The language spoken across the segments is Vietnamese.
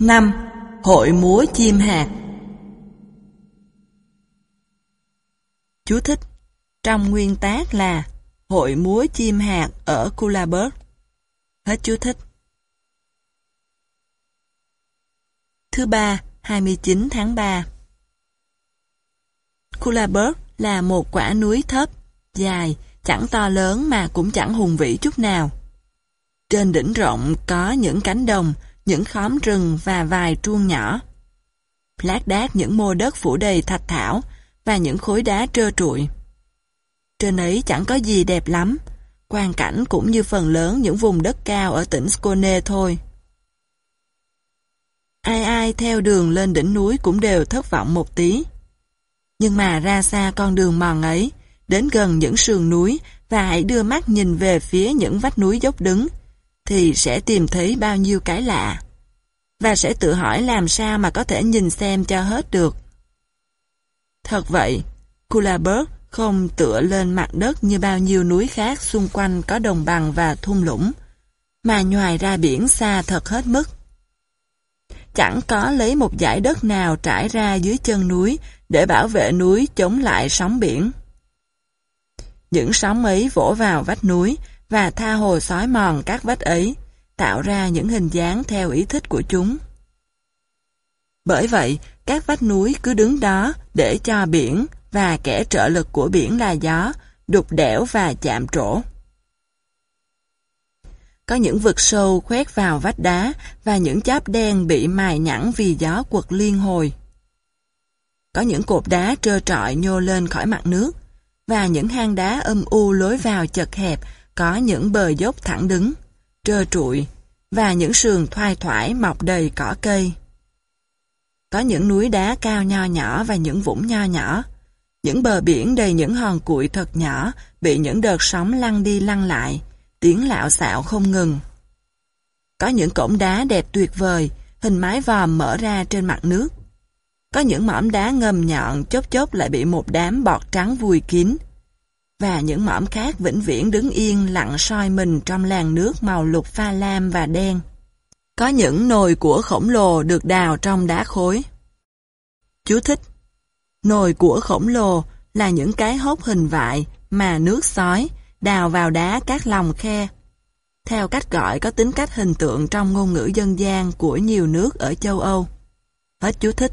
5. Hội múa chim hạt Chú thích Trong nguyên tác là Hội múa chim hạt ở Kulaberg Hết chú thích Thứ ba, 29 tháng 3 Kulaberg là một quả núi thấp, dài, chẳng to lớn mà cũng chẳng hùng vĩ chút nào. Trên đỉnh rộng có những cánh đồng, những khóm rừng và vài truông nhỏ. Lát đác những mô đất phủ đầy thạch thảo và những khối đá trơ trụi. Trên ấy chẳng có gì đẹp lắm, quan cảnh cũng như phần lớn những vùng đất cao ở tỉnh Skåne thôi. Ai ai theo đường lên đỉnh núi cũng đều thất vọng một tí. Nhưng mà ra xa con đường mòn ấy, đến gần những sườn núi và hãy đưa mắt nhìn về phía những vách núi dốc đứng, thì sẽ tìm thấy bao nhiêu cái lạ. Và sẽ tự hỏi làm sao mà có thể nhìn xem cho hết được. Thật vậy, Kulaberg không tựa lên mặt đất như bao nhiêu núi khác xung quanh có đồng bằng và thung lũng, mà nhoài ra biển xa thật hết mức. Chẳng có lấy một dải đất nào trải ra dưới chân núi để bảo vệ núi chống lại sóng biển. Những sóng ấy vỗ vào vách núi và tha hồ xói mòn các vách ấy, tạo ra những hình dáng theo ý thích của chúng. Bởi vậy, các vách núi cứ đứng đó để cho biển và kẻ trợ lực của biển là gió, đục đẽo và chạm trổ. Có những vực sâu khoét vào vách đá và những cháp đen bị mài nhẵn vì gió quật liên hồi. Có những cột đá trơ trọi nhô lên khỏi mặt nước và những hang đá âm u lối vào chật hẹp có những bờ dốc thẳng đứng, trơ trụi và những sườn thoai thoải mọc đầy cỏ cây. Có những núi đá cao nho nhỏ và những vũng nho nhỏ, những bờ biển đầy những hòn cuội thật nhỏ bị những đợt sóng lăn đi lăn lại, tiếng lạo xạo không ngừng. Có những cổng đá đẹp tuyệt vời, hình mái vòm mở ra trên mặt nước. Có những mỏm đá ngầm nhọn chốc chốc lại bị một đám bọt trắng vùi kín. Và những mõm khác vĩnh viễn đứng yên, lặng soi mình trong làn nước màu lục pha lam và đen. Có những nồi của khổng lồ được đào trong đá khối. Chú thích, Nồi của khổng lồ là những cái hốc hình vại mà nước sói đào vào đá các lòng khe. Theo cách gọi có tính cách hình tượng trong ngôn ngữ dân gian của nhiều nước ở châu Âu. Hết chú thích.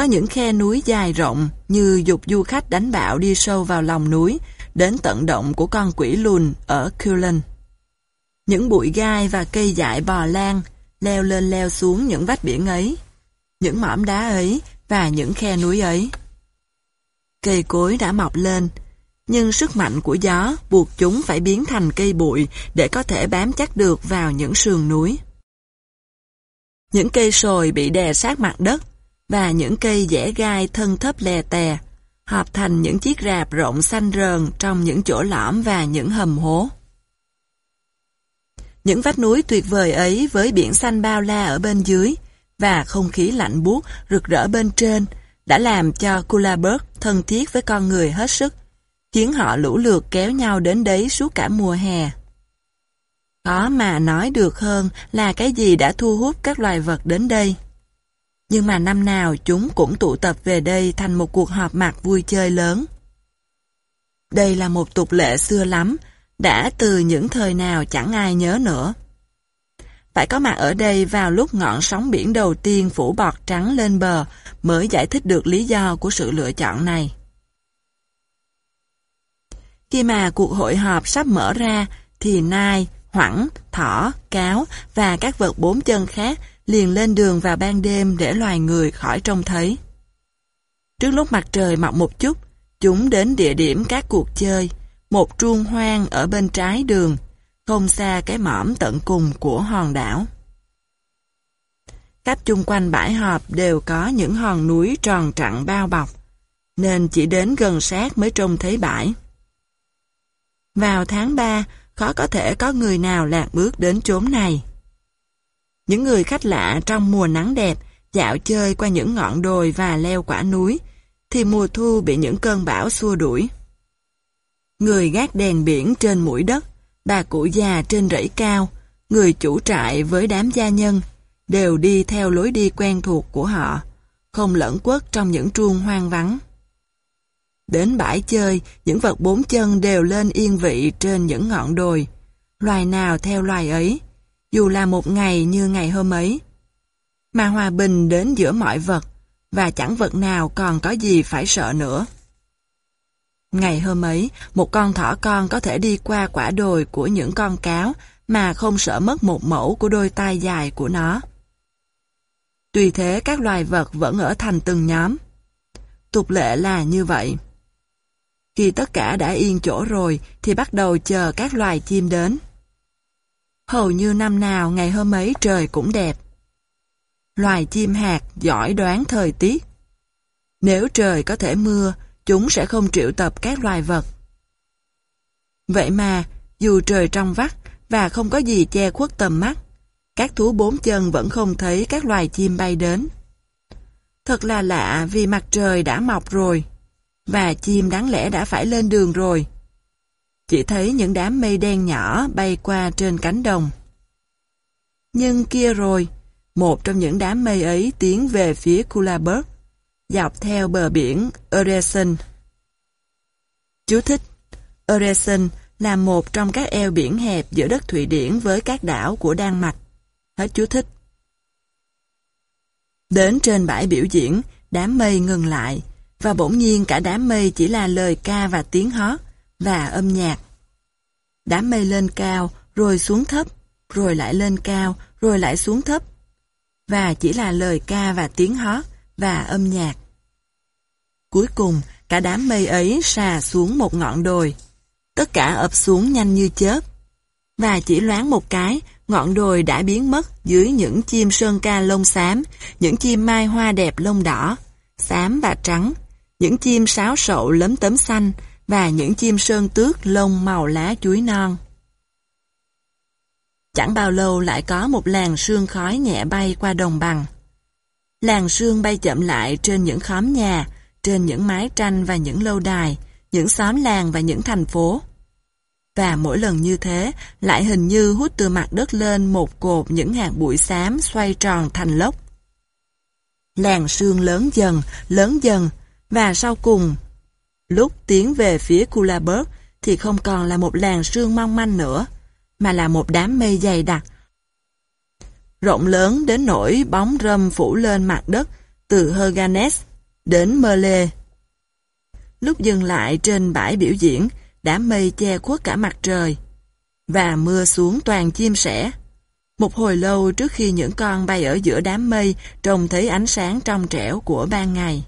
Có những khe núi dài rộng như dục du khách đánh bạo đi sâu vào lòng núi đến tận động của con quỷ lùn ở Cullen. Những bụi gai và cây dại bò lan leo lên leo xuống những vách biển ấy, những mỏm đá ấy và những khe núi ấy. Cây cối đã mọc lên, nhưng sức mạnh của gió buộc chúng phải biến thành cây bụi để có thể bám chắc được vào những sườn núi. Những cây sồi bị đè sát mặt đất và những cây dẻ gai thân thấp lè tè, hợp thành những chiếc rạp rộng xanh rờn trong những chỗ lõm và những hầm hố. Những vách núi tuyệt vời ấy với biển xanh bao la ở bên dưới và không khí lạnh buốt rực rỡ bên trên đã làm cho Kulaberg thân thiết với con người hết sức, khiến họ lũ lượt kéo nhau đến đấy suốt cả mùa hè. khó mà nói được hơn là cái gì đã thu hút các loài vật đến đây. Nhưng mà năm nào chúng cũng tụ tập về đây thành một cuộc họp mặt vui chơi lớn. Đây là một tục lệ xưa lắm, đã từ những thời nào chẳng ai nhớ nữa. Phải có mặt ở đây vào lúc ngọn sóng biển đầu tiên phủ bọt trắng lên bờ mới giải thích được lý do của sự lựa chọn này. Khi mà cuộc hội họp sắp mở ra, thì nai, hoẳng, thỏ, cáo và các vật bốn chân khác liền lên đường vào ban đêm để loài người khỏi trông thấy. Trước lúc mặt trời mọc một chút, chúng đến địa điểm các cuộc chơi, một truông hoang ở bên trái đường, không xa cái mỏm tận cùng của hòn đảo. Cách chung quanh bãi họp đều có những hòn núi tròn trặn bao bọc, nên chỉ đến gần sát mới trông thấy bãi. Vào tháng 3, khó có thể có người nào lạc bước đến chốn này. Những người khách lạ trong mùa nắng đẹp dạo chơi qua những ngọn đồi và leo quả núi, thì mùa thu bị những cơn bão xua đuổi. Người gác đèn biển trên mũi đất, bà cụ già trên rẫy cao, người chủ trại với đám gia nhân, đều đi theo lối đi quen thuộc của họ, không lẫn quất trong những truông hoang vắng. Đến bãi chơi, những vật bốn chân đều lên yên vị trên những ngọn đồi. Loài nào theo loài ấy, dù là một ngày như ngày hôm ấy. Mà hòa bình đến giữa mọi vật, và chẳng vật nào còn có gì phải sợ nữa. Ngày hôm ấy, một con thỏ con có thể đi qua quả đồi của những con cáo mà không sợ mất một mẫu của đôi tai dài của nó. Tuy thế các loài vật vẫn ở thành từng nhóm. Tục lệ là như vậy. Khi tất cả đã yên chỗ rồi thì bắt đầu chờ các loài chim đến. Hầu như năm nào ngày hôm ấy trời cũng đẹp. Loài chim hạt giỏi đoán thời tiết. Nếu trời có thể mưa, chúng sẽ không triệu tập các loài vật. Vậy mà, dù trời trong vắt và không có gì che khuất tầm mắt, các thú bốn chân vẫn không thấy các loài chim bay đến. Thật là lạ vì mặt trời đã mọc rồi, và chim đáng lẽ đã phải lên đường rồi. Chỉ thấy những đám mây đen nhỏ bay qua trên cánh đồng. Nhưng kia rồi, một trong những đám mây ấy tiến về phía Kulaberg, dọc theo bờ biển Øresund. Chú thích Øresund là một trong các eo biển hẹp giữa đất Thụy Điển với các đảo của Đan Mạch. Hết chú thích. Đến trên bãi biểu diễn, đám mây ngừng lại, và bỗng nhiên cả đám mây chỉ là lời ca và tiếng hót, và âm nhạc. Đám mây lên cao, rồi xuống thấp, rồi lại lên cao, rồi lại xuống thấp, và chỉ là lời ca và tiếng hót và âm nhạc. Cuối cùng, cả đám mây ấy xà xuống một ngọn đồi. Tất cả ập xuống nhanh như chớp. Và chỉ loáng một cái, ngọn đồi đã biến mất dưới những chim sơn ca lông xám, những chim mai hoa đẹp lông đỏ, xám và trắng, những chim sáo sậu lấm tấm xanh và những chim sơn tước lông màu lá chuối non. Chẳng bao lâu lại có một làn sương khói nhẹ bay qua đồng bằng. Làn sương bay chậm lại trên những khóm nhà, trên những mái tranh và những lâu đài, những xóm làng và những thành phố. Và mỗi lần như thế, lại hình như hút từ mặt đất lên một cột những hạt bụi xám xoay tròn thành lốc. Làn sương lớn dần, lớn dần, và sau cùng, lúc tiến về phía Kulaberg thì không còn là một làng sương mong manh nữa, mà là một đám mây dày đặc. Rộng lớn đến nỗi bóng râm phủ lên mặt đất từ Herganes đến Merle. Lúc dừng lại trên bãi biểu diễn, đám mây che khuất cả mặt trời, và mưa xuống toàn chim sẻ. Một hồi lâu trước khi những con bay ở giữa đám mây trông thấy ánh sáng trong trẻo của ban ngày.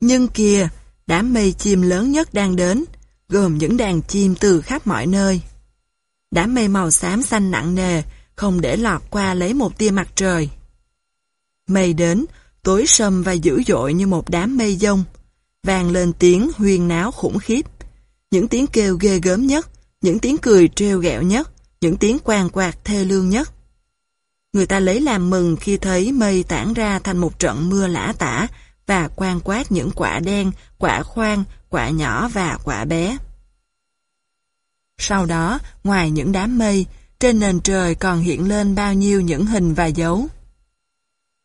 Nhưng kìa, đám mây chim lớn nhất đang đến, gồm những đàn chim từ khắp mọi nơi. Đám mây màu xám xanh nặng nề, không để lọt qua lấy một tia mặt trời. Mây đến, tối sầm và dữ dội như một đám mây dông, vang lên tiếng huyên náo khủng khiếp. Những tiếng kêu ghê gớm nhất, những tiếng cười trêu ghẹo nhất, những tiếng quàng quạt thê lương nhất. Người ta lấy làm mừng khi thấy mây tản ra thành một trận mưa lã tả và quan quát những quả đen, quả khoan, quả nhỏ và quả bé. Sau đó, ngoài những đám mây, trên nền trời còn hiện lên bao nhiêu những hình và dấu.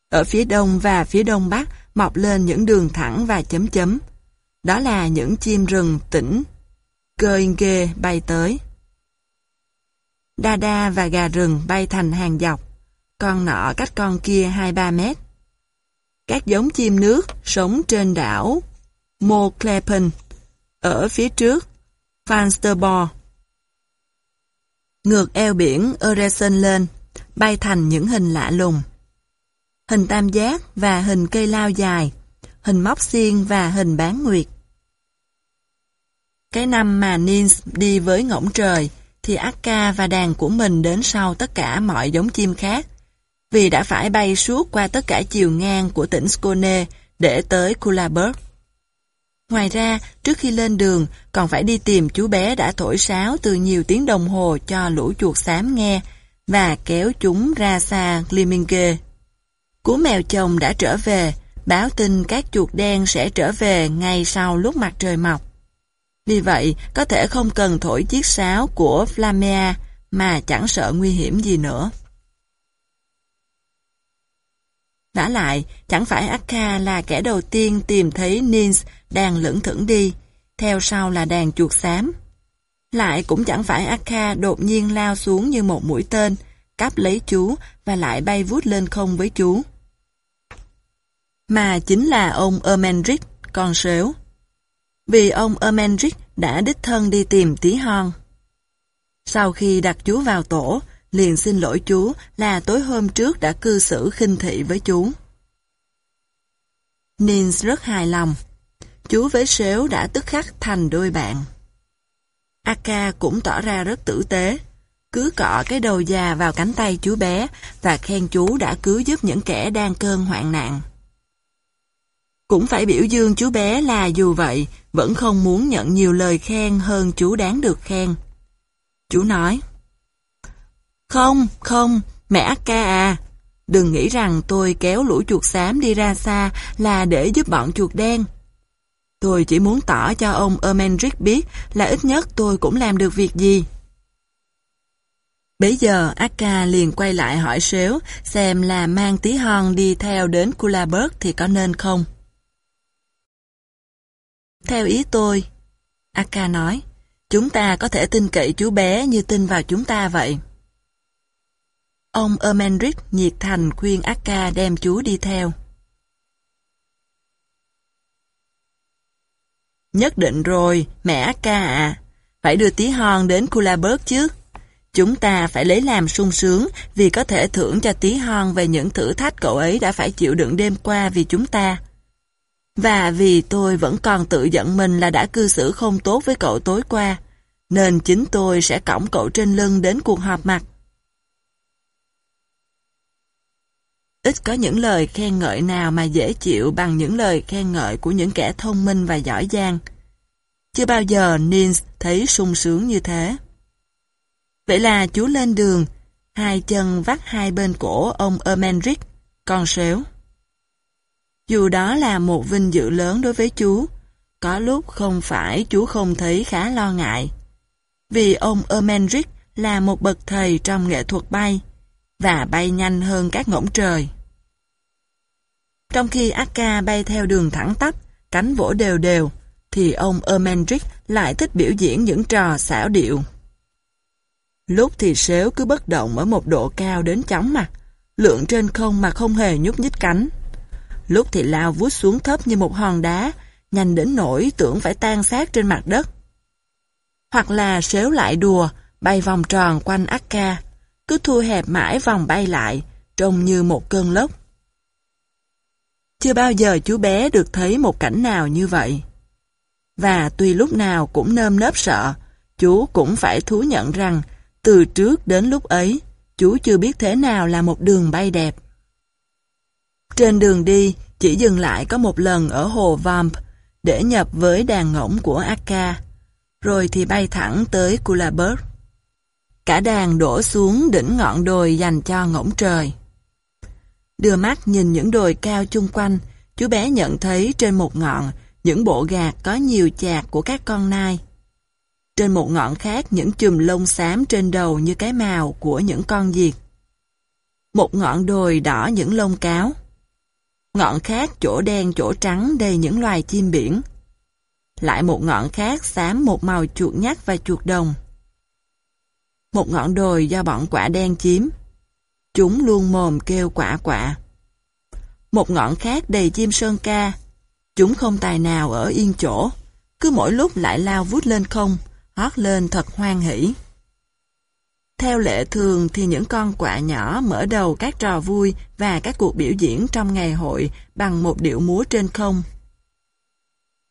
Ở phía đông và phía đông bắc mọc lên những đường thẳng và chấm chấm. Đó là những chim rừng tỉnh. Cơ ghê bay tới. Đa đa và gà rừng bay thành hàng dọc. Con nọ cách con kia 2-3 mét. Các giống chim nước sống trên đảo Moklepen ở phía trước Fansterborg. Ngược eo biển Øresund lên, bay thành những hình lạ lùng. Hình tam giác và hình cây lao dài, hình móc xiên và hình bán nguyệt. Cái năm mà Nils đi với ngỗng trời, thì Akka và đàn của mình đến sau tất cả mọi giống chim khác, vì đã phải bay suốt qua tất cả chiều ngang của tỉnh Skåne để tới Kullaberg. Ngoài ra, trước khi lên đường, còn phải đi tìm chú bé đã thổi sáo từ nhiều tiếng đồng hồ cho lũ chuột xám nghe và kéo chúng ra xa Gliminge. Cú mèo chồng đã trở về, báo tin các chuột đen sẽ trở về ngay sau lúc mặt trời mọc. Vì vậy, có thể không cần thổi chiếc sáo của Flamea mà chẳng sợ nguy hiểm gì nữa. Đã lại, chẳng phải Akka là kẻ đầu tiên tìm thấy Nins đang lững thững đi, theo sau là đàn chuột xám. Lại cũng chẳng phải Akka đột nhiên lao xuống như một mũi tên, cắp lấy chú và lại bay vút lên không với chú. Mà chính là ông Ermenric, con sếu. Vì ông Ermenric đã đích thân đi tìm tí hon. Sau khi đặt chú vào tổ, liền xin lỗi chú là tối hôm trước đã cư xử khinh thị với chú. Nins rất hài lòng. Chú với sếu đã tức khắc thành đôi bạn. Aka cũng tỏ ra rất tử tế. Cứ cọ cái đầu già vào cánh tay chú bé và khen chú đã cứu giúp những kẻ đang cơn hoạn nạn. Cũng phải biểu dương chú bé là dù vậy, vẫn không muốn nhận nhiều lời khen hơn chú đáng được khen. Chú nói, không, không, mẹ Akka à, đừng nghĩ rằng tôi kéo lũ chuột xám đi ra xa là để giúp bọn chuột đen. Tôi chỉ muốn tỏ cho ông Ermendrick biết là ít nhất tôi cũng làm được việc gì. Bấy giờ Akka liền quay lại hỏi Sếu xem là mang tí hon đi theo đến Kulaberg thì có nên không. Theo ý tôi, Akka nói, chúng ta có thể tin cậy chú bé như tin vào chúng ta vậy. Ông Ermenric nhiệt thành khuyên Akka đem chú đi theo. Nhất định rồi, mẹ Akka à, phải đưa tí hon đến Kulaberg chứ. Chúng ta phải lấy làm sung sướng vì có thể thưởng cho tí hon về những thử thách cậu ấy đã phải chịu đựng đêm qua vì chúng ta. Và vì tôi vẫn còn tự giận mình là đã cư xử không tốt với cậu tối qua, nên chính tôi sẽ cõng cậu trên lưng đến cuộc họp mặt. Ít có những lời khen ngợi nào mà dễ chịu bằng những lời khen ngợi của những kẻ thông minh và giỏi giang. Chưa bao giờ Nins thấy sung sướng như thế. Vậy là chú lên đường, hai chân vắt hai bên cổ ông Ermenric, con sếu. Dù đó là một vinh dự lớn đối với chú, có lúc không phải chú không thấy khá lo ngại. Vì ông Ermenric là một bậc thầy trong nghệ thuật bay, và bay nhanh hơn các ngỗng trời. Trong khi Akka bay theo đường thẳng tắp, cánh vỗ đều đều, thì ông Ermendrick lại thích biểu diễn những trò xảo điệu. Lúc thì sếu cứ bất động ở một độ cao đến chóng mặt, lượn trên không mà không hề nhúc nhích cánh. Lúc thì lao vút xuống thấp như một hòn đá, nhanh đến nỗi tưởng phải tan xác trên mặt đất. Hoặc là sếu lại đùa, bay vòng tròn quanh Akka, cứ thu hẹp mãi vòng bay lại, trông như một cơn lốc. Chưa bao giờ chú bé được thấy một cảnh nào như vậy. Và tuy lúc nào cũng nơm nớp sợ, chú cũng phải thú nhận rằng từ trước đến lúc ấy, chú chưa biết thế nào là một đường bay đẹp. Trên đường đi, chỉ dừng lại có một lần ở hồ Vamp để nhập với đàn ngỗng của Akka, rồi thì bay thẳng tới Kulaberg. Cả đàn đổ xuống đỉnh ngọn đồi dành cho ngỗng trời. Đưa mắt nhìn những đồi cao chung quanh, chú bé nhận thấy trên một ngọn, những bộ gạt có nhiều chạc của các con nai. Trên một ngọn khác những chùm lông xám trên đầu như cái màu của những con diệt. Một ngọn đồi đỏ những lông cáo. Ngọn khác chỗ đen chỗ trắng đầy những loài chim biển. Lại một ngọn khác xám một màu chuột nhắt và chuột đồng. Một ngọn đồi do bọn quả đen chiếm. Chúng luôn mồm kêu quả quả. Một ngọn khác đầy chim sơn ca. Chúng không tài nào ở yên chỗ, cứ mỗi lúc lại lao vút lên không, hót lên thật hoan hỷ. Theo lệ thường thì những con quạ nhỏ mở đầu các trò vui và các cuộc biểu diễn trong ngày hội bằng một điệu múa trên không.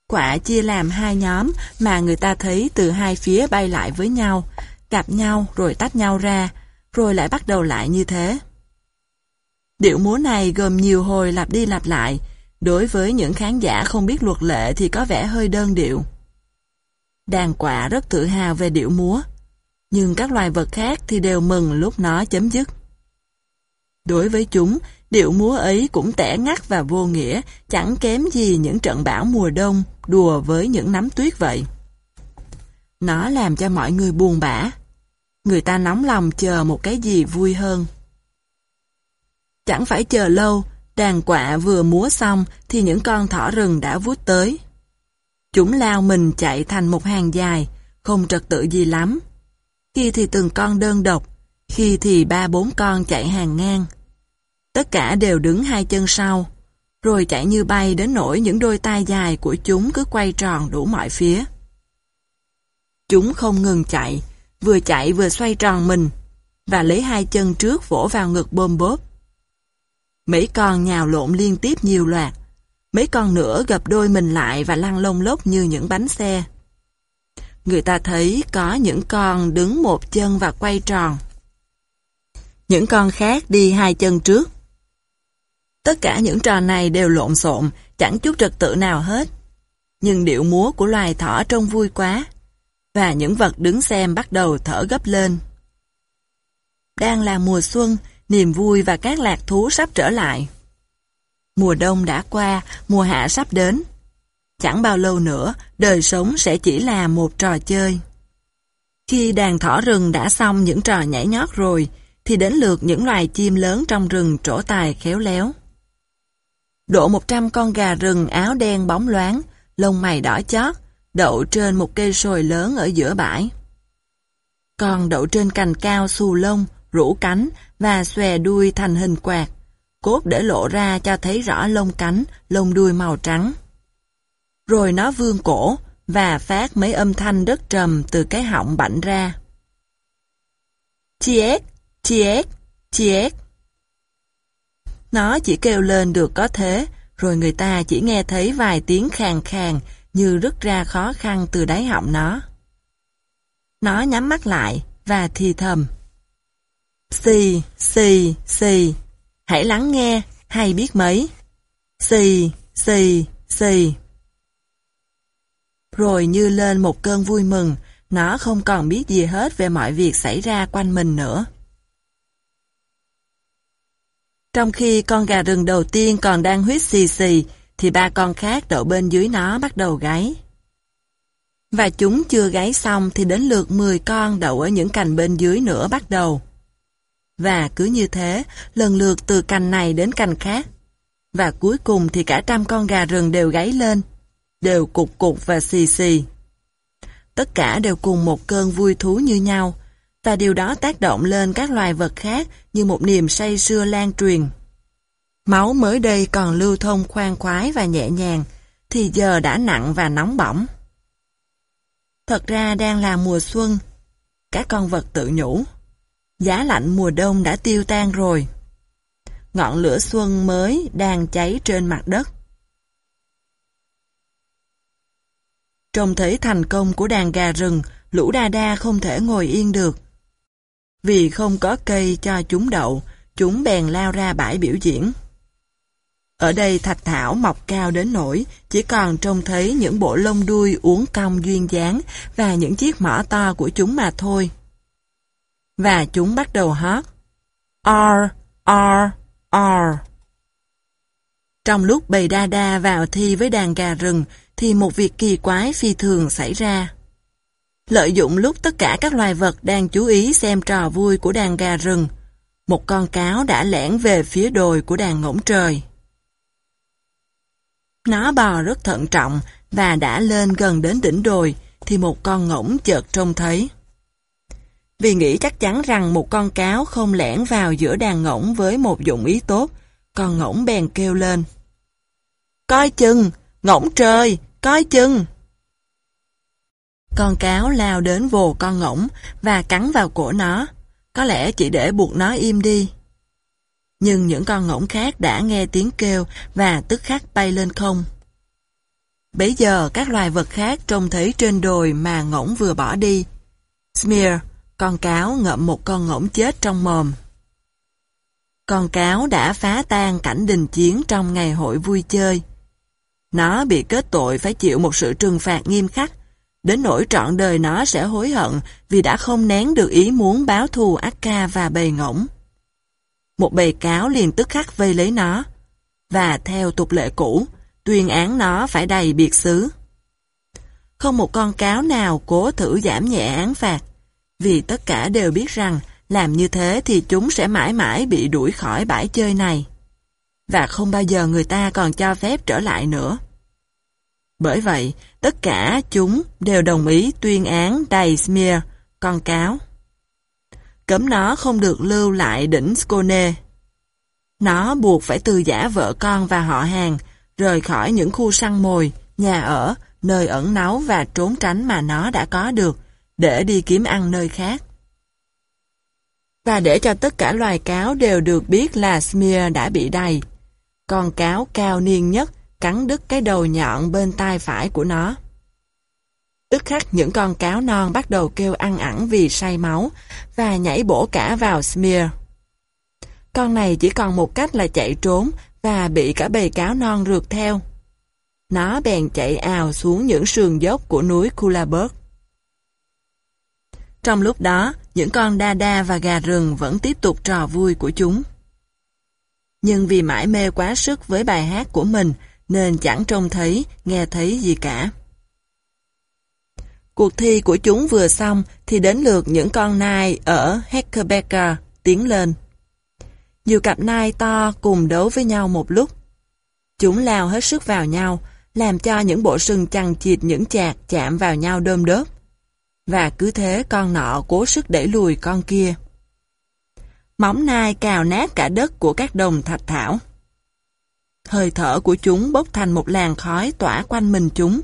Quạ chia làm hai nhóm mà người ta thấy từ hai phía bay lại với nhau, gặp nhau rồi tách nhau ra, rồi lại bắt đầu lại như thế. Điệu múa này gồm nhiều hồi lặp đi lặp lại, đối với những khán giả không biết luật lệ thì có vẻ hơi đơn điệu. Đàn quạ rất tự hào về điệu múa, nhưng các loài vật khác thì đều mừng lúc nó chấm dứt. Đối với chúng, điệu múa ấy cũng tẻ ngắt và vô nghĩa, chẳng kém gì những trận bão mùa đông đùa với những nắm tuyết vậy. Nó làm cho mọi người buồn bã. Người ta nóng lòng chờ một cái gì vui hơn. Chẳng phải chờ lâu, Đàn quạ vừa múa xong thì những con thỏ rừng đã vút tới. Chúng lao mình chạy thành một hàng dài, không trật tự gì lắm. Khi thì từng con đơn độc, khi thì ba bốn con chạy hàng ngang. Tất cả đều đứng hai chân sau, rồi chạy như bay đến nỗi những đôi tai dài của chúng cứ quay tròn đủ mọi phía. Chúng không ngừng chạy, vừa chạy vừa xoay tròn mình, và lấy hai chân trước vỗ vào ngực bôm bốp. Mấy con nhào lộn liên tiếp nhiều loạt, mấy con nữa gập đôi mình lại và lăn lông lốc như những bánh xe. Người ta thấy có những con đứng một chân và quay tròn. Những con khác đi hai chân trước. Tất cả những trò này đều lộn xộn, chẳng chút trật tự nào hết. Nhưng điệu múa của loài thỏ trông vui quá, và những vật đứng xem bắt đầu thở gấp lên. Đang là mùa xuân, niềm vui và các lạc thú sắp trở lại. Mùa đông đã qua, mùa hạ sắp đến. Chẳng bao lâu nữa, đời sống sẽ chỉ là một trò chơi. Khi đàn thỏ rừng đã xong những trò nhảy nhót rồi, thì đến lượt những loài chim lớn trong rừng trổ tài khéo léo. Độ 100 con gà rừng áo đen bóng loáng, lông mày đỏ chót, đậu trên một cây sồi lớn ở giữa bãi. Còn đậu trên cành cao xù lông, rũ cánh và xòe đuôi thành hình quạt. Cốt để lộ ra cho thấy rõ lông cánh, lông đuôi màu trắng. Rồi nó vươn cổ và phát mấy âm thanh rất trầm từ cái họng bảnh ra. Chiếc, chiếc, chiếc. Nó chỉ kêu lên được có thế, rồi người ta chỉ nghe thấy vài tiếng khàn khàn như rứt ra khó khăn từ đáy họng nó. Nó nhắm mắt lại và thì thầm. Xì, xì, xì, hãy lắng nghe, hay biết mấy. Xì, xì, xì. Rồi như lên một cơn vui mừng, nó không còn biết gì hết về mọi việc xảy ra quanh mình nữa. Trong khi con gà rừng đầu tiên còn đang huyết xì xì, thì ba con khác đậu bên dưới nó bắt đầu gáy. Và chúng chưa gáy xong thì đến lượt 10 con đậu ở những cành bên dưới nữa bắt đầu. Và cứ như thế, lần lượt từ cành này đến cành khác. Và cuối cùng thì cả trăm con gà rừng đều gáy lên, đều cục cục và xì xì. Tất cả đều cùng một cơn vui thú như nhau, và điều đó tác động lên các loài vật khác như một niềm say sưa lan truyền. Máu mới đây còn lưu thông khoan khoái và nhẹ nhàng, thì giờ đã nặng và nóng bỏng. Thật ra đang là mùa xuân, các con vật tự nhủ. Giá lạnh mùa đông đã tiêu tan rồi. Ngọn lửa xuân mới đang cháy trên mặt đất. Trông thấy thành công của đàn gà rừng, lũ đa đa không thể ngồi yên được. Vì không có cây cho chúng đậu, chúng bèn lao ra bãi biểu diễn. Ở đây thạch thảo mọc cao đến nỗi chỉ còn trông thấy những bộ lông đuôi uốn cong duyên dáng và những chiếc mỏ to của chúng mà thôi. Và chúng bắt đầu hót R, R, R. Trong lúc bầy đa đa vào thi với đàn gà rừng thì một việc kỳ quái phi thường xảy ra. Lợi dụng lúc tất cả các loài vật đang chú ý xem trò vui của đàn gà rừng, một con cáo đã lẻn về phía đồi của đàn ngỗng trời. Nó bò rất thận trọng và đã lên gần đến đỉnh đồi thì một con ngỗng chợt trông thấy. Vì nghĩ chắc chắn rằng một con cáo không lẻn vào giữa đàn ngỗng với một dụng ý tốt, con ngỗng bèn kêu lên. Coi chừng, ngỗng trời, coi chừng. Con cáo lao đến vồ con ngỗng và cắn vào cổ nó, có lẽ chỉ để buộc nó im đi. Nhưng những con ngỗng khác đã nghe tiếng kêu và tức khắc bay lên không. Bấy giờ các loài vật khác trông thấy trên đồi mà ngỗng vừa bỏ đi. Smear, con cáo ngậm một con ngỗng chết trong mồm. Con cáo đã phá tan cảnh đình chiến trong ngày hội vui chơi. Nó bị kết tội phải chịu một sự trừng phạt nghiêm khắc, đến nỗi trọn đời nó sẽ hối hận vì đã không nén được ý muốn báo thù Akka và bầy ngỗng. Một bầy cáo liền tức khắc vây lấy nó, và theo tục lệ cũ, tuyên án nó phải đầy biệt xứ. Không một con cáo nào cố thử giảm nhẹ án phạt, vì tất cả đều biết rằng làm như thế thì chúng sẽ mãi mãi bị đuổi khỏi bãi chơi này. và không bao giờ người ta còn cho phép trở lại nữa. Bởi vậy, tất cả chúng đều đồng ý tuyên án đầy Smear, con cáo. Cấm nó không được lưu lại đỉnh Skone. Nó buộc phải từ giả vợ con và họ hàng, rời khỏi những khu săn mồi, nhà ở, nơi ẩn náu và trốn tránh mà nó đã có được, để đi kiếm ăn nơi khác. Và để cho tất cả loài cáo đều được biết là Smear đã bị đầy, con cáo cao niên nhất cắn đứt cái đầu nhọn bên tai phải của nó. Tức khắc những con cáo non bắt đầu kêu ăn ẳng vì say máu và nhảy bổ cả vào Smear. Con này chỉ còn một cách là chạy trốn và bị cả bầy cáo non rượt theo. Nó bèn chạy ào xuống những sườn dốc của núi Kulaberg. Trong lúc đó, những con đa đa và gà rừng vẫn tiếp tục trò vui của chúng. Nhưng vì mãi mê quá sức với bài hát của mình, nên chẳng trông thấy, nghe thấy gì cả. Cuộc thi của chúng vừa xong thì đến lượt những con nai ở Heckerbecker tiến lên. Nhiều cặp nai to cùng đấu với nhau một lúc. Chúng lao hết sức vào nhau, làm cho những bộ sừng chằng chịt những chạc chạm vào nhau đơm đớp. Và cứ thế con nọ cố sức đẩy lùi con kia. Móng nai cào nát cả đất của các đồng thạch thảo. Hơi thở của chúng bốc thành một làn khói tỏa quanh mình chúng.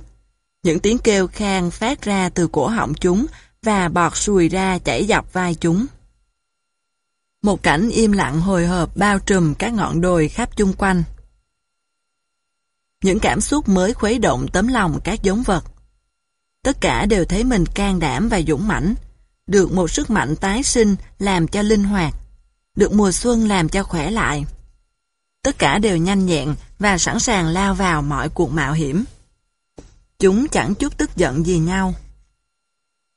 Những tiếng kêu khang phát ra từ cổ họng chúng và bọt sùi ra chảy dọc vai chúng. Một cảnh im lặng hồi hộp bao trùm các ngọn đồi khắp chung quanh. Những cảm xúc mới khuấy động tấm lòng các giống vật. Tất cả đều thấy mình can đảm và dũng mãnh, được một sức mạnh tái sinh làm cho linh hoạt, được mùa xuân làm cho khỏe lại. Tất cả đều nhanh nhẹn và sẵn sàng lao vào mọi cuộc mạo hiểm. Chúng chẳng chút tức giận gì nhau.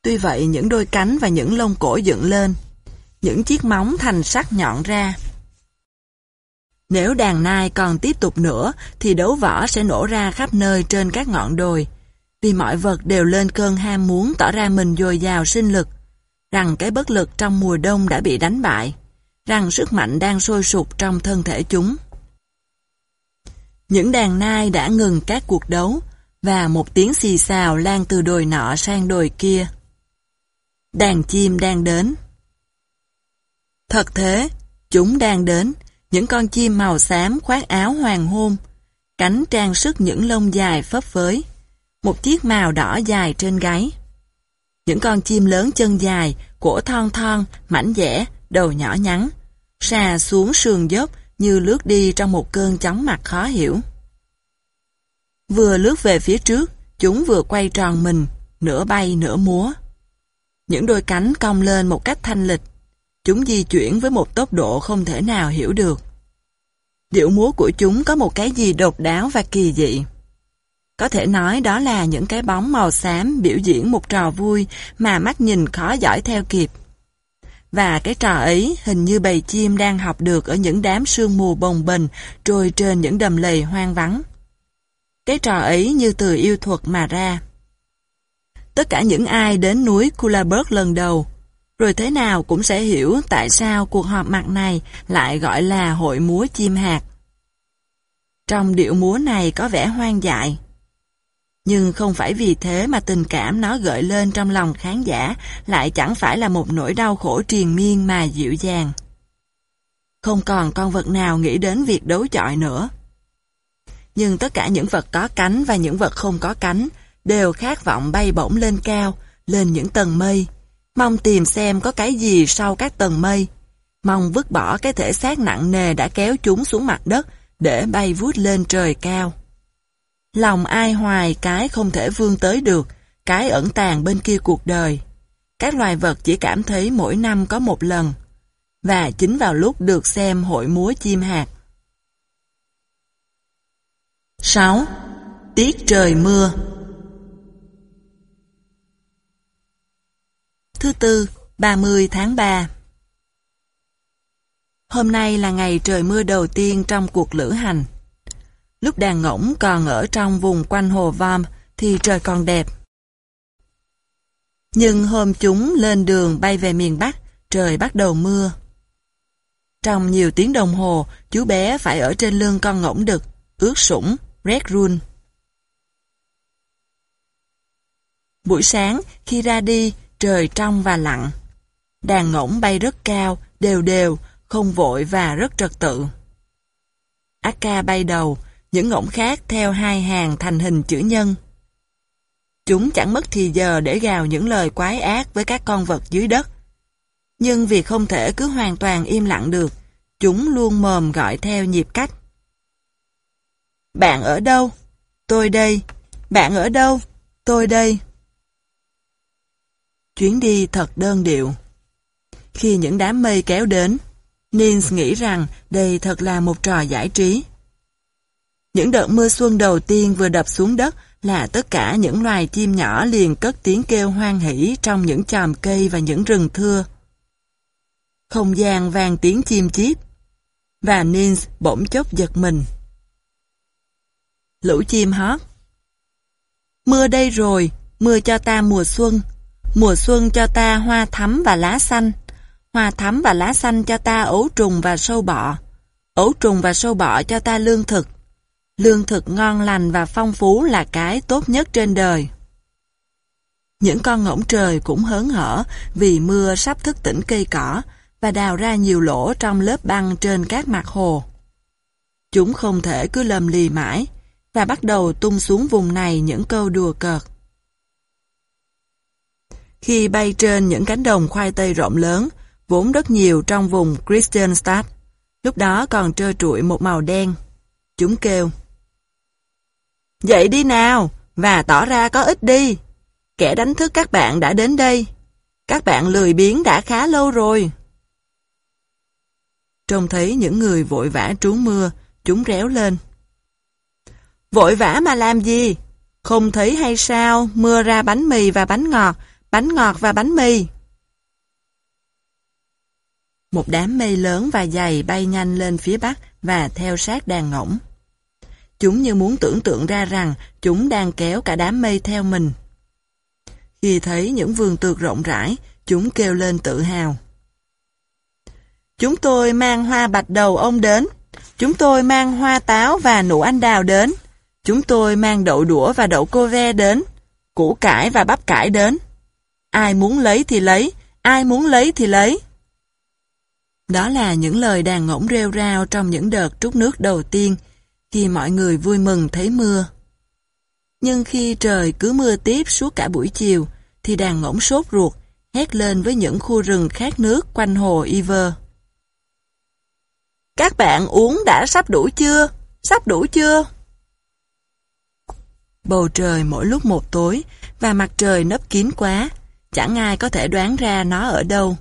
Tuy vậy những đôi cánh và những lông cổ dựng lên, những chiếc móng thành sắc nhọn ra. Nếu đàn nai còn tiếp tục nữa thì đấu võ sẽ nổ ra khắp nơi trên các ngọn đồi, vì mọi vật đều lên cơn ham muốn tỏ ra mình dồi dào sinh lực, rằng cái bất lực trong mùa đông đã bị đánh bại, rằng sức mạnh đang sôi sục trong thân thể chúng. Những đàn nai đã ngừng các cuộc đấu, và một tiếng xì xào lan từ đồi nọ sang đồi kia. Đàn chim đang đến. Thật thế, chúng đang đến, những con chim màu xám khoác áo hoàng hôn, cánh trang sức những lông dài phấp phới, một chiếc màu đỏ dài trên gáy. Những con chim lớn chân dài, cổ thon thon, mảnh dẻ, đầu nhỏ nhắn, xà xuống sườn dốc như lướt đi trong một cơn chóng mặt khó hiểu. Vừa lướt về phía trước, chúng vừa quay tròn mình, nửa bay nửa múa. Những đôi cánh cong lên một cách thanh lịch. Chúng di chuyển với một tốc độ không thể nào hiểu được. Điệu múa của chúng có một cái gì độc đáo và kỳ dị. Có thể nói đó là những cái bóng màu xám biểu diễn một trò vui mà mắt nhìn khó dõi theo kịp. Và cái trò ấy hình như bầy chim đang học được ở những đám sương mù bồng bềnh trôi trên những đầm lầy hoang vắng. Cái trò ấy như từ yêu thuật mà ra. Tất cả những ai đến núi Kulaberg lần đầu, rồi thế nào cũng sẽ hiểu tại sao cuộc họp mặt này lại gọi là hội múa chim hạt. Trong điệu múa này có vẻ hoang dại. Nhưng không phải vì thế mà tình cảm nó gợi lên trong lòng khán giả lại chẳng phải là một nỗi đau khổ triền miên mà dịu dàng. Không còn con vật nào nghĩ đến việc đấu chọi nữa nhưng tất cả những vật có cánh và những vật không có cánh đều khát vọng bay bổng lên cao, lên những tầng mây, mong tìm xem có cái gì sau các tầng mây, mong vứt bỏ cái thể xác nặng nề đã kéo chúng xuống mặt đất để bay vút lên trời cao. Lòng ai hoài cái không thể vươn tới được, cái ẩn tàng bên kia cuộc đời. Các loài vật chỉ cảm thấy mỗi năm có một lần, và chính vào lúc được xem hội múa chim hạt, 6. Tiết trời mưa Thứ tư, 30 tháng 3 Hôm nay là ngày trời mưa đầu tiên trong cuộc lữ hành. Lúc đàn ngỗng còn ở trong vùng quanh hồ Vam thì trời còn đẹp. Nhưng hôm chúng lên đường bay về miền Bắc, trời bắt đầu mưa. Trong nhiều tiếng đồng hồ, chú bé phải ở trên lưng con ngỗng đực, ướt sũng, Red run. Buổi sáng, khi ra đi, trời trong và lặng. Đàn ngỗng bay rất cao, đều đều, không vội và rất trật tự. Akka bay đầu, những ngỗng khác theo hai hàng thành hình chữ nhân. Chúng chẳng mất thì giờ để gào những lời quái ác với các con vật dưới đất. Nhưng vì không thể cứ hoàn toàn im lặng được, chúng luôn mồm gọi theo nhịp cách. Bạn ở đâu? Tôi đây. Bạn ở đâu? Tôi đây. Chuyến đi thật đơn điệu. Khi những đám mây kéo đến, Nins nghĩ rằng đây thật là một trò giải trí. Những đợt mưa xuân đầu tiên vừa đập xuống đất là tất cả những loài chim nhỏ liền cất tiếng kêu hoan hỷ trong những chòm cây và những rừng thưa. Không gian vang tiếng chim chít, và Nins bỗng chốc giật mình. Lũ chim hót. Mưa đây rồi, mưa cho ta mùa xuân, mùa xuân cho ta hoa thắm và lá xanh, hoa thắm và lá xanh cho ta ấu trùng và sâu bọ, ấu trùng và sâu bọ cho ta lương thực, lương thực ngon lành và phong phú là cái tốt nhất trên đời. Những con ngỗng trời cũng hớn hở vì mưa sắp thức tỉnh cây cỏ và đào ra nhiều lỗ trong lớp băng trên các mặt hồ. Chúng không thể cứ lầm lì mãi và bắt đầu tung xuống vùng này những câu đùa cợt. Khi bay trên những cánh đồng khoai tây rộng lớn, vốn rất nhiều trong vùng Christianstadt, lúc đó còn trơ trụi một màu đen. Chúng kêu. Dậy đi nào, và tỏ ra có ích đi. Kẻ đánh thức các bạn đã đến đây. Các bạn lười biếng đã khá lâu rồi. Trông thấy những người vội vã trú mưa, chúng réo lên. Vội vã mà làm gì? Không thấy hay sao mưa ra bánh mì và bánh ngọt, bánh ngọt và bánh mì. Một đám mây lớn và dày bay nhanh lên phía bắc và theo sát đàn ngỗng. Chúng như muốn tưởng tượng ra rằng chúng đang kéo cả đám mây theo mình. Khi thấy những vườn tược rộng rãi, chúng kêu lên tự hào. Chúng tôi mang hoa bạch đầu ông đến. Chúng tôi mang hoa táo và nụ anh đào đến. Chúng tôi mang đậu đũa và đậu cô ve đến. Củ cải và bắp cải đến. Ai muốn lấy thì lấy, ai muốn lấy thì lấy. Đó là những lời đàn ngỗng rêu rao trong những đợt trút nước đầu tiên, khi mọi người vui mừng thấy mưa. Nhưng khi trời cứ mưa tiếp suốt cả buổi chiều, thì đàn ngỗng sốt ruột, hét lên với những khu rừng khát nước quanh hồ Iver. Các bạn uống đã sắp đủ chưa? Sắp đủ chưa? Bầu trời mỗi lúc một tối và mặt trời nấp kín quá, chẳng ai có thể đoán ra nó ở đâu.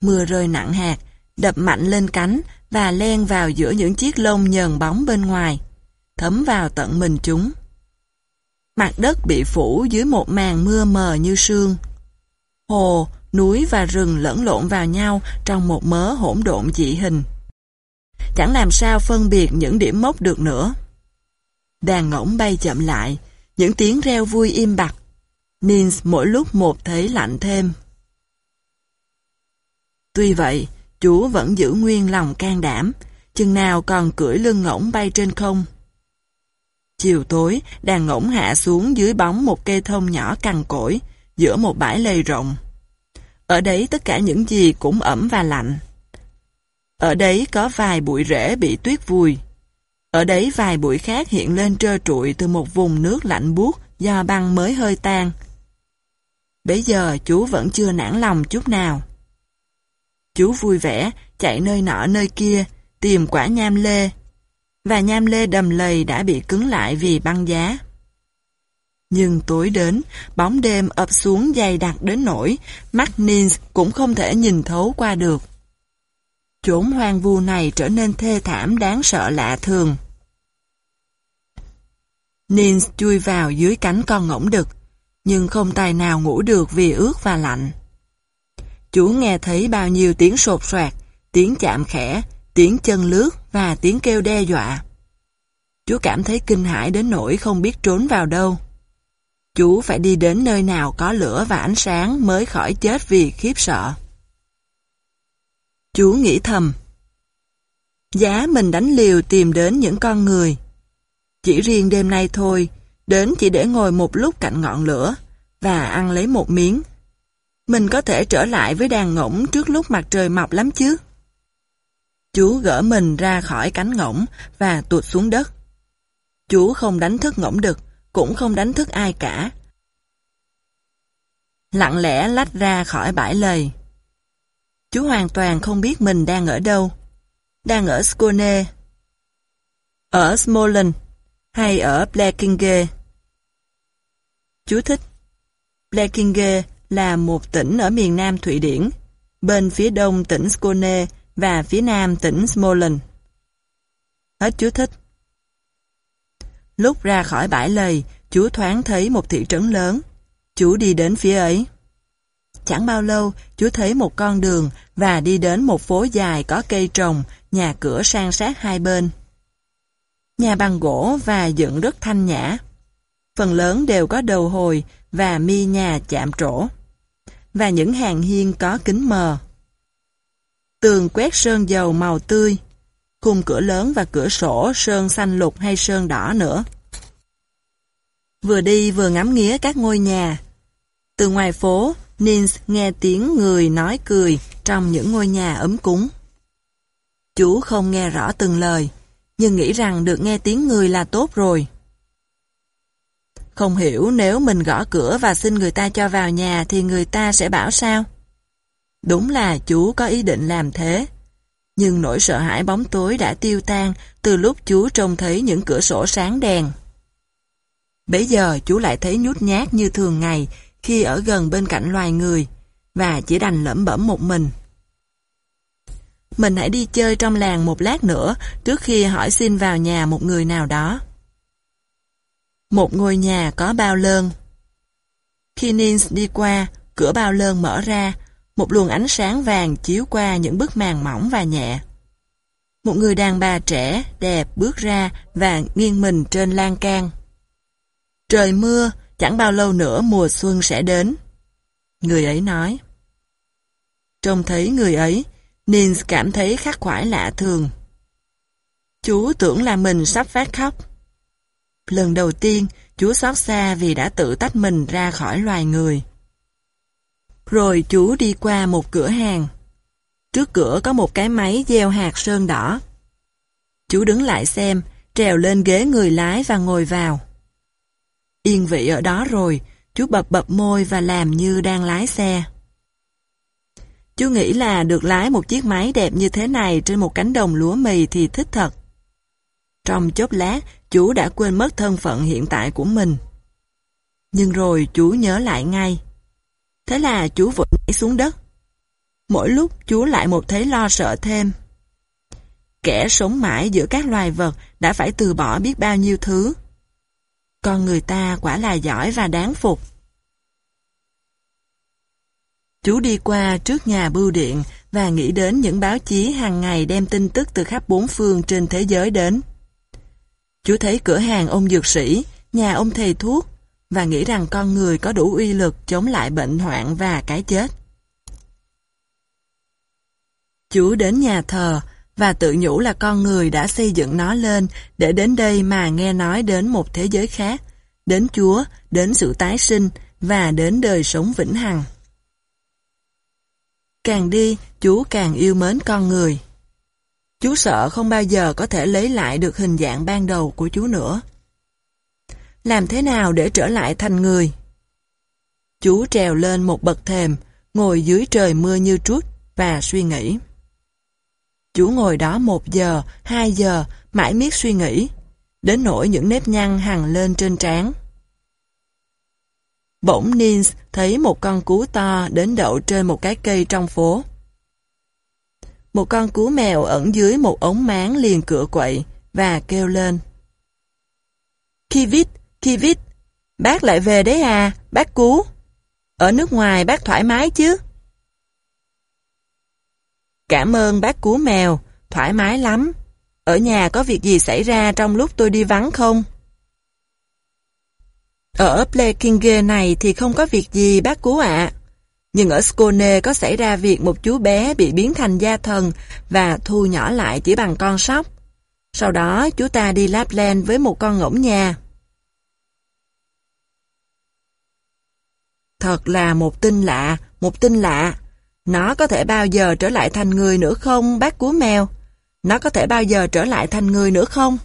Mưa rơi nặng hạt, đập mạnh lên cánh và len vào giữa những chiếc lông nhờn bóng bên ngoài, thấm vào tận mình chúng. Mặt đất bị phủ dưới một màn mưa mờ như sương. Hồ, núi và rừng lẫn lộn vào nhau trong một mớ hỗn độn dị hình. Chẳng làm sao phân biệt những điểm mốc được nữa. Đàn ngỗng bay chậm lại, những tiếng reo vui im bặt. Nins mỗi lúc một thấy lạnh thêm. Tuy vậy, chú vẫn giữ nguyên lòng can đảm, chừng nào còn cưỡi lưng ngỗng bay trên không. Chiều tối, đàn ngỗng hạ xuống dưới bóng một cây thông nhỏ cằn cỗi, giữa một bãi lầy rộng. Ở đấy tất cả những gì cũng ẩm và lạnh. Ở đấy có vài bụi rễ bị tuyết vùi. Ở đấy vài bụi khác hiện lên trơ trụi từ một vùng nước lạnh buốt do băng mới hơi tan. Bây giờ chú vẫn chưa nản lòng chút nào. Chú vui vẻ, chạy nơi nọ nơi kia, tìm quả nham lê. Và nham lê đầm lầy đã bị cứng lại vì băng giá. Nhưng tối đến, bóng đêm ập xuống dày đặc đến nỗi, mắt Nins cũng không thể nhìn thấu qua được. Chốn hoang vu này trở nên thê thảm đáng sợ lạ thường. Nins chui vào dưới cánh con ngỗng đực, nhưng không tài nào ngủ được vì ướt và lạnh. Chú nghe thấy bao nhiêu tiếng sột soạt, tiếng chạm khẽ, tiếng chân lướt và tiếng kêu đe dọa. Chú cảm thấy kinh hãi đến nỗi không biết trốn vào đâu. Chú phải đi đến nơi nào có lửa và ánh sáng mới khỏi chết vì khiếp sợ. Chú nghĩ thầm, Giá mình đánh liều tìm đến những con người. Chỉ riêng đêm nay thôi, đến chỉ để ngồi một lúc cạnh ngọn lửa và ăn lấy một miếng. Mình có thể trở lại với đàn ngỗng trước lúc mặt trời mọc lắm chứ. Chú gỡ mình ra khỏi cánh ngỗng và tuột xuống đất. Chú không đánh thức ngỗng đực, cũng không đánh thức ai cả. Lặng lẽ lách ra khỏi bãi lầy. Chú hoàn toàn không biết mình đang ở đâu. Đang ở Skone, ở Småland hay ở Blekinge. Chú thích Blekinge là một tỉnh ở miền nam Thụy Điển, bên phía đông tỉnh Skone và phía nam tỉnh Småland. Hết chú thích. Lúc ra khỏi bãi lầy, chú thoáng thấy một thị trấn lớn. Chú đi đến phía ấy. Chẳng bao lâu, chú thấy một con đường và đi đến một phố dài có cây trồng, nhà cửa sang sát hai bên. Nhà bằng gỗ và dựng rất thanh nhã. Phần lớn đều có đầu hồi và mi nhà chạm trổ. Và những hàng hiên có kính mờ. Tường quét sơn dầu màu tươi. Khung cửa lớn và cửa sổ sơn xanh lục hay sơn đỏ nữa. Vừa đi vừa ngắm nghía các ngôi nhà. Từ ngoài phố, Nins nghe tiếng người nói cười trong những ngôi nhà ấm cúng. Chú không nghe rõ từng lời, nhưng nghĩ rằng được nghe tiếng người là tốt rồi. Không hiểu nếu mình gõ cửa và xin người ta cho vào nhà thì người ta sẽ bảo sao? Đúng là chú có ý định làm thế. Nhưng nỗi sợ hãi bóng tối đã tiêu tan từ lúc chú trông thấy những cửa sổ sáng đèn. Bây giờ chú lại thấy nhút nhát như thường ngày khi ở gần bên cạnh loài người và chỉ đành lẩm bẩm một mình. Mình hãy đi chơi trong làng một lát nữa trước khi hỏi xin vào nhà một người nào đó. Một ngôi nhà có bao lơn. Khi Nins đi qua, cửa bao lơn mở ra, một luồng ánh sáng vàng chiếu qua những bức màn mỏng và nhẹ. Một người đàn bà trẻ, đẹp bước ra và nghiêng mình trên lan can. Trời mưa, chẳng bao lâu nữa mùa xuân sẽ đến. Người ấy nói. Trông thấy người ấy, Nins cảm thấy khắc khoải lạ thường. Chú tưởng là mình sắp phát khóc. Lần đầu tiên, chú xót xa vì đã tự tách mình ra khỏi loài người. Rồi chú đi qua một cửa hàng. Trước cửa có một cái máy gieo hạt sơn đỏ. Chú đứng lại xem, trèo lên ghế người lái và ngồi vào. Yên vị ở đó rồi, chú bập bập môi và làm như đang lái xe. Chú nghĩ là được lái một chiếc máy đẹp như thế này trên một cánh đồng lúa mì thì thích thật. Trong chốc lát, chú đã quên mất thân phận hiện tại của mình. Nhưng rồi chú nhớ lại ngay. Thế là chú vội nhảy xuống đất. Mỗi lúc chú lại một thấy lo sợ thêm. Kẻ sống mãi giữa các loài vật đã phải từ bỏ biết bao nhiêu thứ. Con người ta quả là giỏi và đáng phục. Chú đi qua trước nhà bưu điện và nghĩ đến những báo chí hàng ngày đem tin tức từ khắp bốn phương trên thế giới đến. Chú thấy cửa hàng ông dược sĩ, nhà ông thầy thuốc và nghĩ rằng con người có đủ uy lực chống lại bệnh hoạn và cái chết. Chú đến nhà thờ và tự nhủ là con người đã xây dựng nó lên để đến đây mà nghe nói đến một thế giới khác, đến Chúa, đến sự tái sinh và đến đời sống vĩnh hằng. Càng đi, Chúa càng yêu mến con người. Chú sợ không bao giờ có thể lấy lại được hình dạng ban đầu của chú nữa. Làm thế nào để trở lại thành người? Chú trèo lên một bậc thềm, ngồi dưới trời mưa như trút và suy nghĩ. Chú ngồi đó một giờ, hai giờ, mãi miết suy nghĩ, đến nỗi những nếp nhăn hằng lên trên trán. Bỗng Nins thấy một con cú to đến đậu trên một cái cây trong phố. Một con cú mèo ẩn dưới một ống máng liền cửa quậy và kêu lên. Kivit, Kivit, bác lại về đấy à, bác cú. Ở nước ngoài bác thoải mái chứ? Cảm ơn bác cú mèo, thoải mái lắm. Ở nhà có việc gì xảy ra trong lúc tôi đi vắng không? Ở Plekinge này thì không có việc gì bác cú ạ. Nhưng ở Skone có xảy ra việc một chú bé bị biến thành gia thần và thu nhỏ lại chỉ bằng con sóc. Sau đó chú ta đi Lapland với một con ngỗng nhà. Thật là một tin lạ, một tin lạ. Nó có thể bao giờ trở lại thành người nữa không, bác cú mèo? Nó có thể bao giờ trở lại thành người nữa không?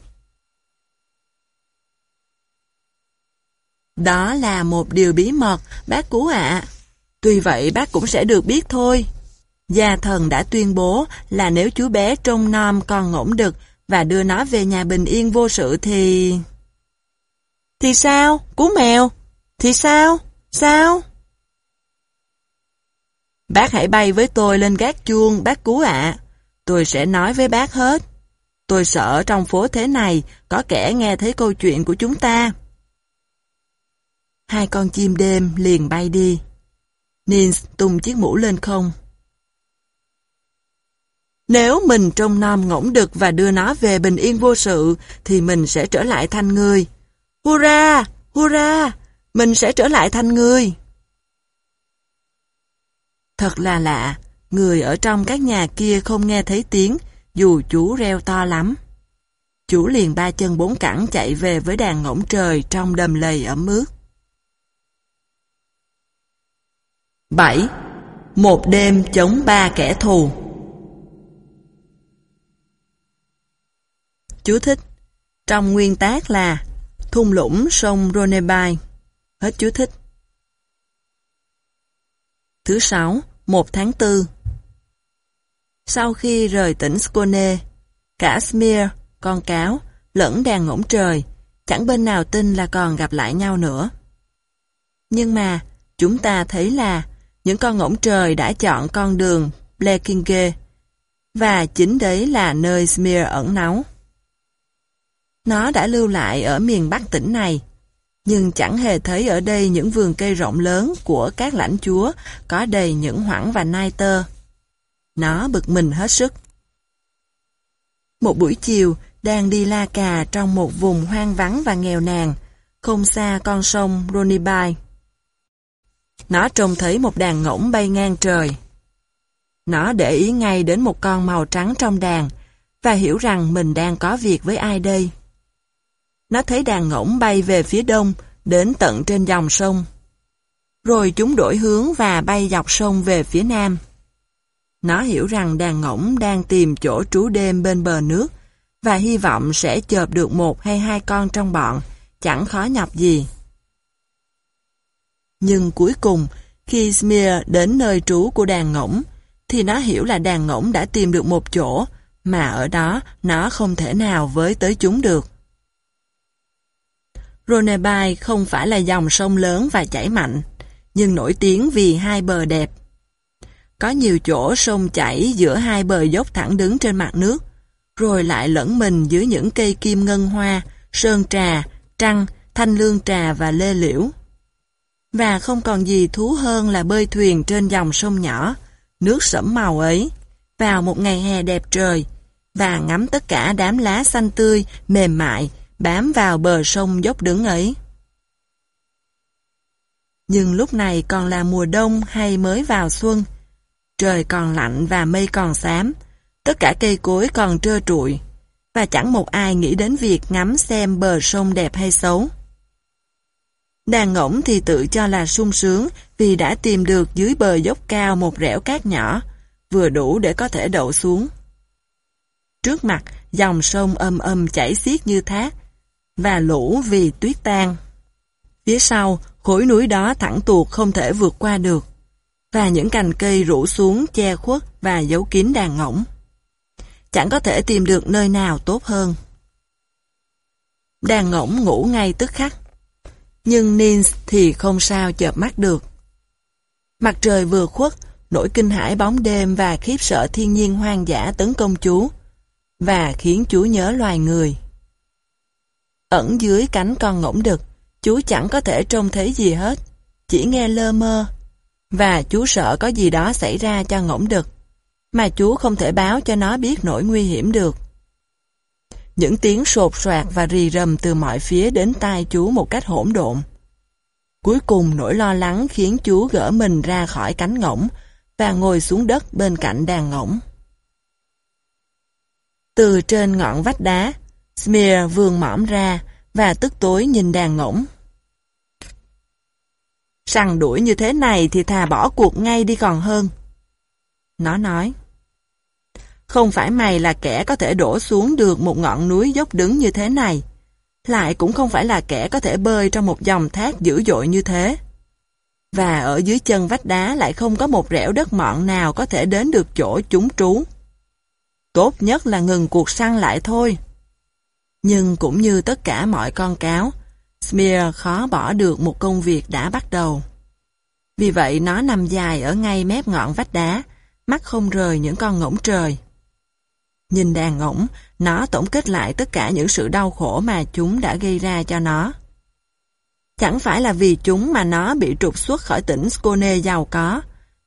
Đó là một điều bí mật, bác cú ạ. Tuy vậy bác cũng sẽ được biết thôi. Gia thần đã tuyên bố là nếu chú bé trông nom con ngỗng đực và đưa nó về nhà bình yên vô sự thì... Thì sao? Cú mèo? Thì sao? Sao? Bác hãy bay với tôi lên gác chuông, bác cú ạ. Tôi sẽ nói với bác hết. Tôi sợ trong phố thế này có kẻ nghe thấy câu chuyện của chúng ta. Hai con chim đêm liền bay đi. Nils tung chiếc mũ lên không. Nếu mình trông nom ngỗng đực và đưa nó về bình yên vô sự, thì mình sẽ trở lại thành người. Hurra! Hurra! Mình sẽ trở lại thành người. Thật là lạ, người ở trong các nhà kia không nghe thấy tiếng, dù chú reo to lắm. Chú liền ba chân bốn cẳng chạy về với đàn ngỗng trời trong đầm lầy ẩm ướt. 7. Một đêm chống ba kẻ thù Chú thích Trong nguyên tác là Thung lũng sông Ronebai Hết chú thích Thứ sáu, 1 tháng 4 Sau khi rời tỉnh Skone, cả Smir, con cáo, lẫn đàn ngỗng trời, chẳng bên nào tin là còn gặp lại nhau nữa. Nhưng mà, chúng ta thấy là những con ngỗng trời đã chọn con đường Blekinge, và chính đấy là nơi Smir ẩn náu. Nó đã lưu lại ở miền Bắc tỉnh này, nhưng chẳng hề thấy ở đây những vườn cây rộng lớn của các lãnh chúa có đầy những hoảng và nai tơ. Nó bực mình hết sức. Một buổi chiều, đang đi la cà trong một vùng hoang vắng và nghèo nàn, không xa con sông Ronibai. Nó trông thấy một đàn ngỗng bay ngang trời. Nó để ý ngay đến một con màu trắng trong đàn và hiểu rằng mình đang có việc với ai đây. Nó thấy đàn ngỗng bay về phía đông, đến tận trên dòng sông. Rồi chúng đổi hướng và bay dọc sông về phía nam. Nó hiểu rằng đàn ngỗng đang tìm chỗ trú đêm bên bờ nước và hy vọng sẽ chợp được một hay hai con trong bọn, chẳng khó nhọc gì. Nhưng cuối cùng, khi Smear đến nơi trú của đàn ngỗng, thì nó hiểu là đàn ngỗng đã tìm được một chỗ, mà ở đó nó không thể nào với tới chúng được. Ronebai không phải là dòng sông lớn và chảy mạnh, nhưng nổi tiếng vì hai bờ đẹp. Có nhiều chỗ sông chảy giữa hai bờ dốc thẳng đứng trên mặt nước, rồi lại lẫn mình dưới những cây kim ngân hoa, sơn trà, trăng, thanh lương trà và lê liễu. Và không còn gì thú hơn là bơi thuyền trên dòng sông nhỏ, nước sẫm màu ấy, vào một ngày hè đẹp trời, và ngắm tất cả đám lá xanh tươi, mềm mại, bám vào bờ sông dốc đứng ấy. Nhưng lúc này còn là mùa đông hay mới vào xuân. Trời còn lạnh và mây còn xám, tất cả cây cối còn trơ trụi, và chẳng một ai nghĩ đến việc ngắm xem bờ sông đẹp hay xấu. Đàn ngỗng thì tự cho là sung sướng vì đã tìm được dưới bờ dốc cao một rẻo cát nhỏ, vừa đủ để có thể đậu xuống. Trước mặt, dòng sông âm âm chảy xiết như thác, và lũ vì tuyết tan. Phía sau, khối núi đó thẳng tuột không thể vượt qua được, và những cành cây rủ xuống che khuất và giấu kín đàn ngỗng. Chẳng có thể tìm được nơi nào tốt hơn. Đàn ngỗng ngủ ngay tức khắc, nhưng Nins thì không sao chợp mắt được. Mặt trời vừa khuất, nỗi kinh hãi bóng đêm và khiếp sợ thiên nhiên hoang dã tấn công chú, và khiến chú nhớ loài người. Ẩn dưới cánh con ngỗng đực, chú chẳng có thể trông thấy gì hết, chỉ nghe lơ mơ. Và chú sợ có gì đó xảy ra cho ngỗng đực, mà chú không thể báo cho nó biết nỗi nguy hiểm được. Những tiếng sột soạt và rì rầm từ mọi phía đến tai chú một cách hỗn độn. Cuối cùng nỗi lo lắng khiến chú gỡ mình ra khỏi cánh ngỗng và ngồi xuống đất bên cạnh đàn ngỗng. Từ trên ngọn vách đá, Smear vươn mõm ra và tức tối nhìn đàn ngỗng. Săn đuổi như thế này thì thà bỏ cuộc ngay đi còn hơn. Nó nói. Không phải mày là kẻ có thể đổ xuống được một ngọn núi dốc đứng như thế này. Lại cũng không phải là kẻ có thể bơi trong một dòng thác dữ dội như thế. Và ở dưới chân vách đá lại không có một rẻo đất mọn nào có thể đến được chỗ chúng trú. Tốt nhất là ngừng cuộc săn lại thôi. Nhưng cũng như tất cả mọi con cáo, Smear khó bỏ được một công việc đã bắt đầu. Vì vậy nó nằm dài ở ngay mép ngọn vách đá, mắt không rời những con ngỗng trời. Nhìn đàn ngỗng, nó tổng kết lại tất cả những sự đau khổ mà chúng đã gây ra cho nó. Chẳng phải là vì chúng mà nó bị trục xuất khỏi tỉnh Skone giàu có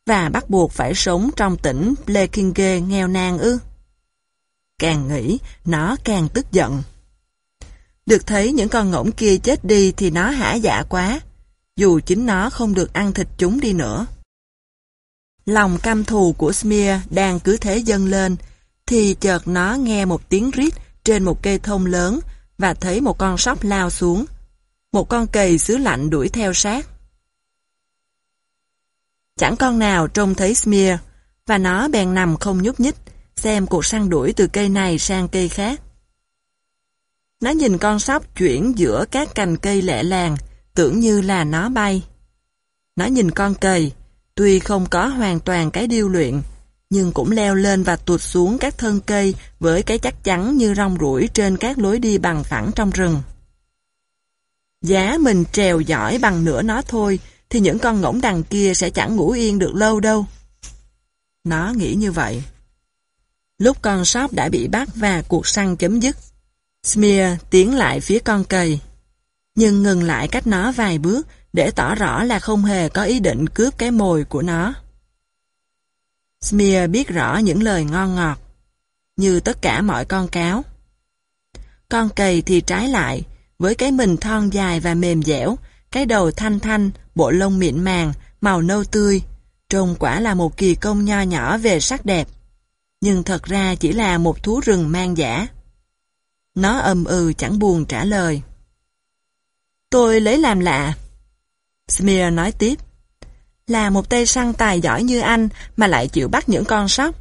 và bắt buộc phải sống trong tỉnh Blekinge nghèo nàn ư. Càng nghĩ, nó càng tức giận. Được thấy những con ngỗng kia chết đi thì nó hả dạ quá, dù chính nó không được ăn thịt chúng đi nữa. Lòng căm thù của Smear đang cứ thế dâng lên, thì chợt nó nghe một tiếng rít trên một cây thông lớn và thấy một con sóc lao xuống. Một con cầy xứ lạnh đuổi theo sát. Chẳng con nào trông thấy Smear, và nó bèn nằm không nhúc nhích, xem cuộc săn đuổi từ cây này sang cây khác. Nó nhìn con sóc chuyển giữa các cành cây lẻ làng, tưởng như là nó bay. Nó nhìn con cầy, tuy không có hoàn toàn cái điêu luyện, nhưng cũng leo lên và tuột xuống các thân cây với cái chắc chắn như rong ruổi trên các lối đi bằng phẳng trong rừng. Giá mình trèo giỏi bằng nửa nó thôi, thì những con ngỗng đằng kia sẽ chẳng ngủ yên được lâu đâu. Nó nghĩ như vậy. Lúc con sóc đã bị bắt và cuộc săn chấm dứt, Smear tiến lại phía con cầy, nhưng ngừng lại cách nó vài bước để tỏ rõ là không hề có ý định cướp cái mồi của nó. Smear biết rõ những lời ngon ngọt, như tất cả mọi con cáo. Con cầy thì trái lại, với cái mình thon dài và mềm dẻo, cái đầu thanh thanh, bộ lông mịn màng, màu nâu tươi, trông quả là một kỳ công nho nhỏ về sắc đẹp. Nhưng thật ra chỉ là một thú rừng mang giả. Nó ầm ừ chẳng buồn trả lời. Tôi lấy làm lạ. Smear nói tiếp. Là một tay săn tài giỏi như anh mà lại chịu bắt những con sóc.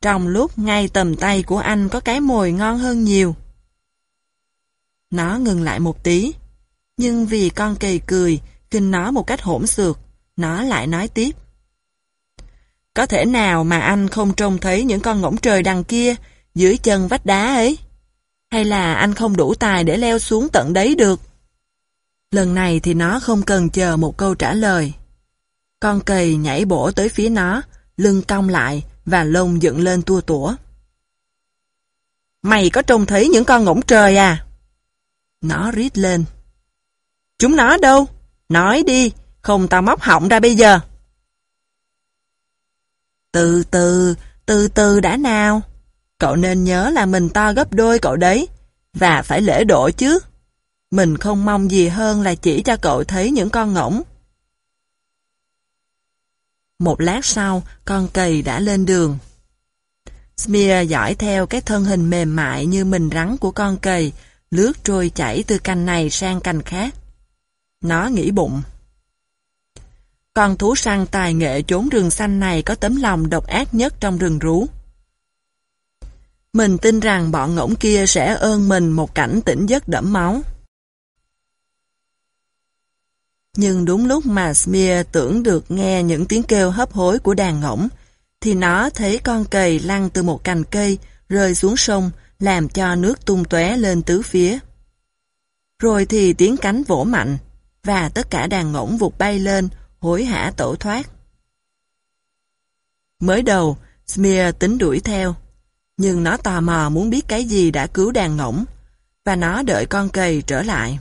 Trong lúc ngay tầm tay của anh có cái mồi ngon hơn nhiều. Nó ngừng lại một tí. Nhưng vì con kỳ cười, kinh nó một cách hỗn xược, nó lại nói tiếp. Có thể nào mà anh không trông thấy những con ngỗng trời đằng kia, dưới chân vách đá ấy? Hay là anh không đủ tài để leo xuống tận đấy được? Lần này thì nó không cần chờ một câu trả lời. Con cầy nhảy bổ tới phía nó, lưng cong lại và lông dựng lên tua tủa. Mày có trông thấy những con ngỗng trời à? Nó rít lên. Chúng nó đâu? Nói đi, không tao móc họng ra bây giờ. Từ từ, từ từ đã nào. Cậu nên nhớ là mình to gấp đôi cậu đấy, và phải lễ độ chứ. Mình không mong gì hơn là chỉ cho cậu thấy những con ngỗng. Một lát sau, con cầy đã lên đường. Smear dõi theo cái thân hình mềm mại như mình rắn của con cầy, lướt trôi chảy từ cành này sang cành khác. Nó nghĩ bụng. Con thú săn tài nghệ trốn rừng xanh này có tấm lòng độc ác nhất trong rừng rú. Mình tin rằng bọn ngỗng kia sẽ ơn mình một cảnh tỉnh giấc đẫm máu. Nhưng đúng lúc mà Smear tưởng được nghe những tiếng kêu hấp hối của đàn ngỗng, thì nó thấy con cầy lăn từ một cành cây, rơi xuống sông, làm cho nước tung tóe lên tứ phía. Rồi thì tiếng cánh vỗ mạnh, và tất cả đàn ngỗng vụt bay lên, hối hả tổ thoát. Mới đầu, Smear tính đuổi theo, nhưng nó tò mò muốn biết cái gì đã cứu đàn ngỗng, và nó đợi con cầy trở lại.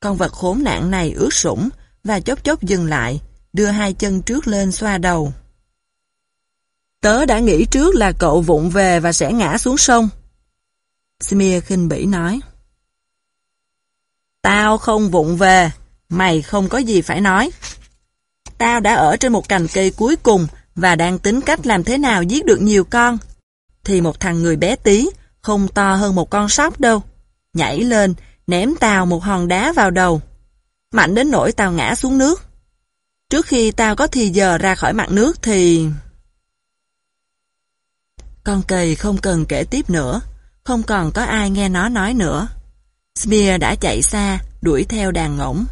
Con vật khốn nạn này ướt sũng và chốc chốc dừng lại, đưa hai chân trước lên xoa đầu. Tớ đã nghĩ trước là cậu vụng về và sẽ ngã xuống sông. Smear khinh bỉ nói. Tao không vụng về, Mày không có gì phải nói. Tao đã ở trên một cành cây cuối cùng và đang tính cách làm thế nào giết được nhiều con. Thì một thằng người bé tí, không to hơn một con sóc đâu. Nhảy lên, ném tao một hòn đá vào đầu. Mạnh đến nỗi tao ngã xuống nước. Trước khi tao có thì giờ ra khỏi mặt nước thì... Con cầy không cần kể tiếp nữa, không còn có ai nghe nó nói nữa. Smear đã chạy xa, đuổi theo đàn ngỗng.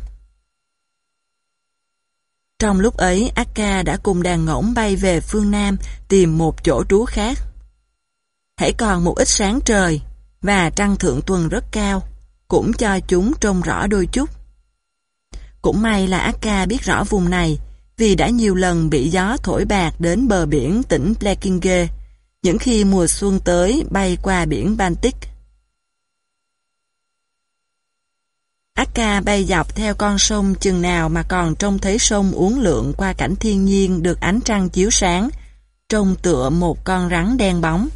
Trong lúc ấy, Akka đã cùng đàn ngỗng bay về phương Nam tìm một chỗ trú khác. Hãy còn một ít sáng trời, và trăng thượng tuần rất cao, cũng cho chúng trông rõ đôi chút. Cũng may là Akka biết rõ vùng này, vì đã nhiều lần bị gió thổi bạc đến bờ biển tỉnh Blekinge, những khi mùa xuân tới bay qua biển Baltic. Akka bay dọc theo con sông chừng nào mà còn trông thấy sông uốn lượn qua cảnh thiên nhiên được ánh trăng chiếu sáng, trông tựa một con rắn đen bóng.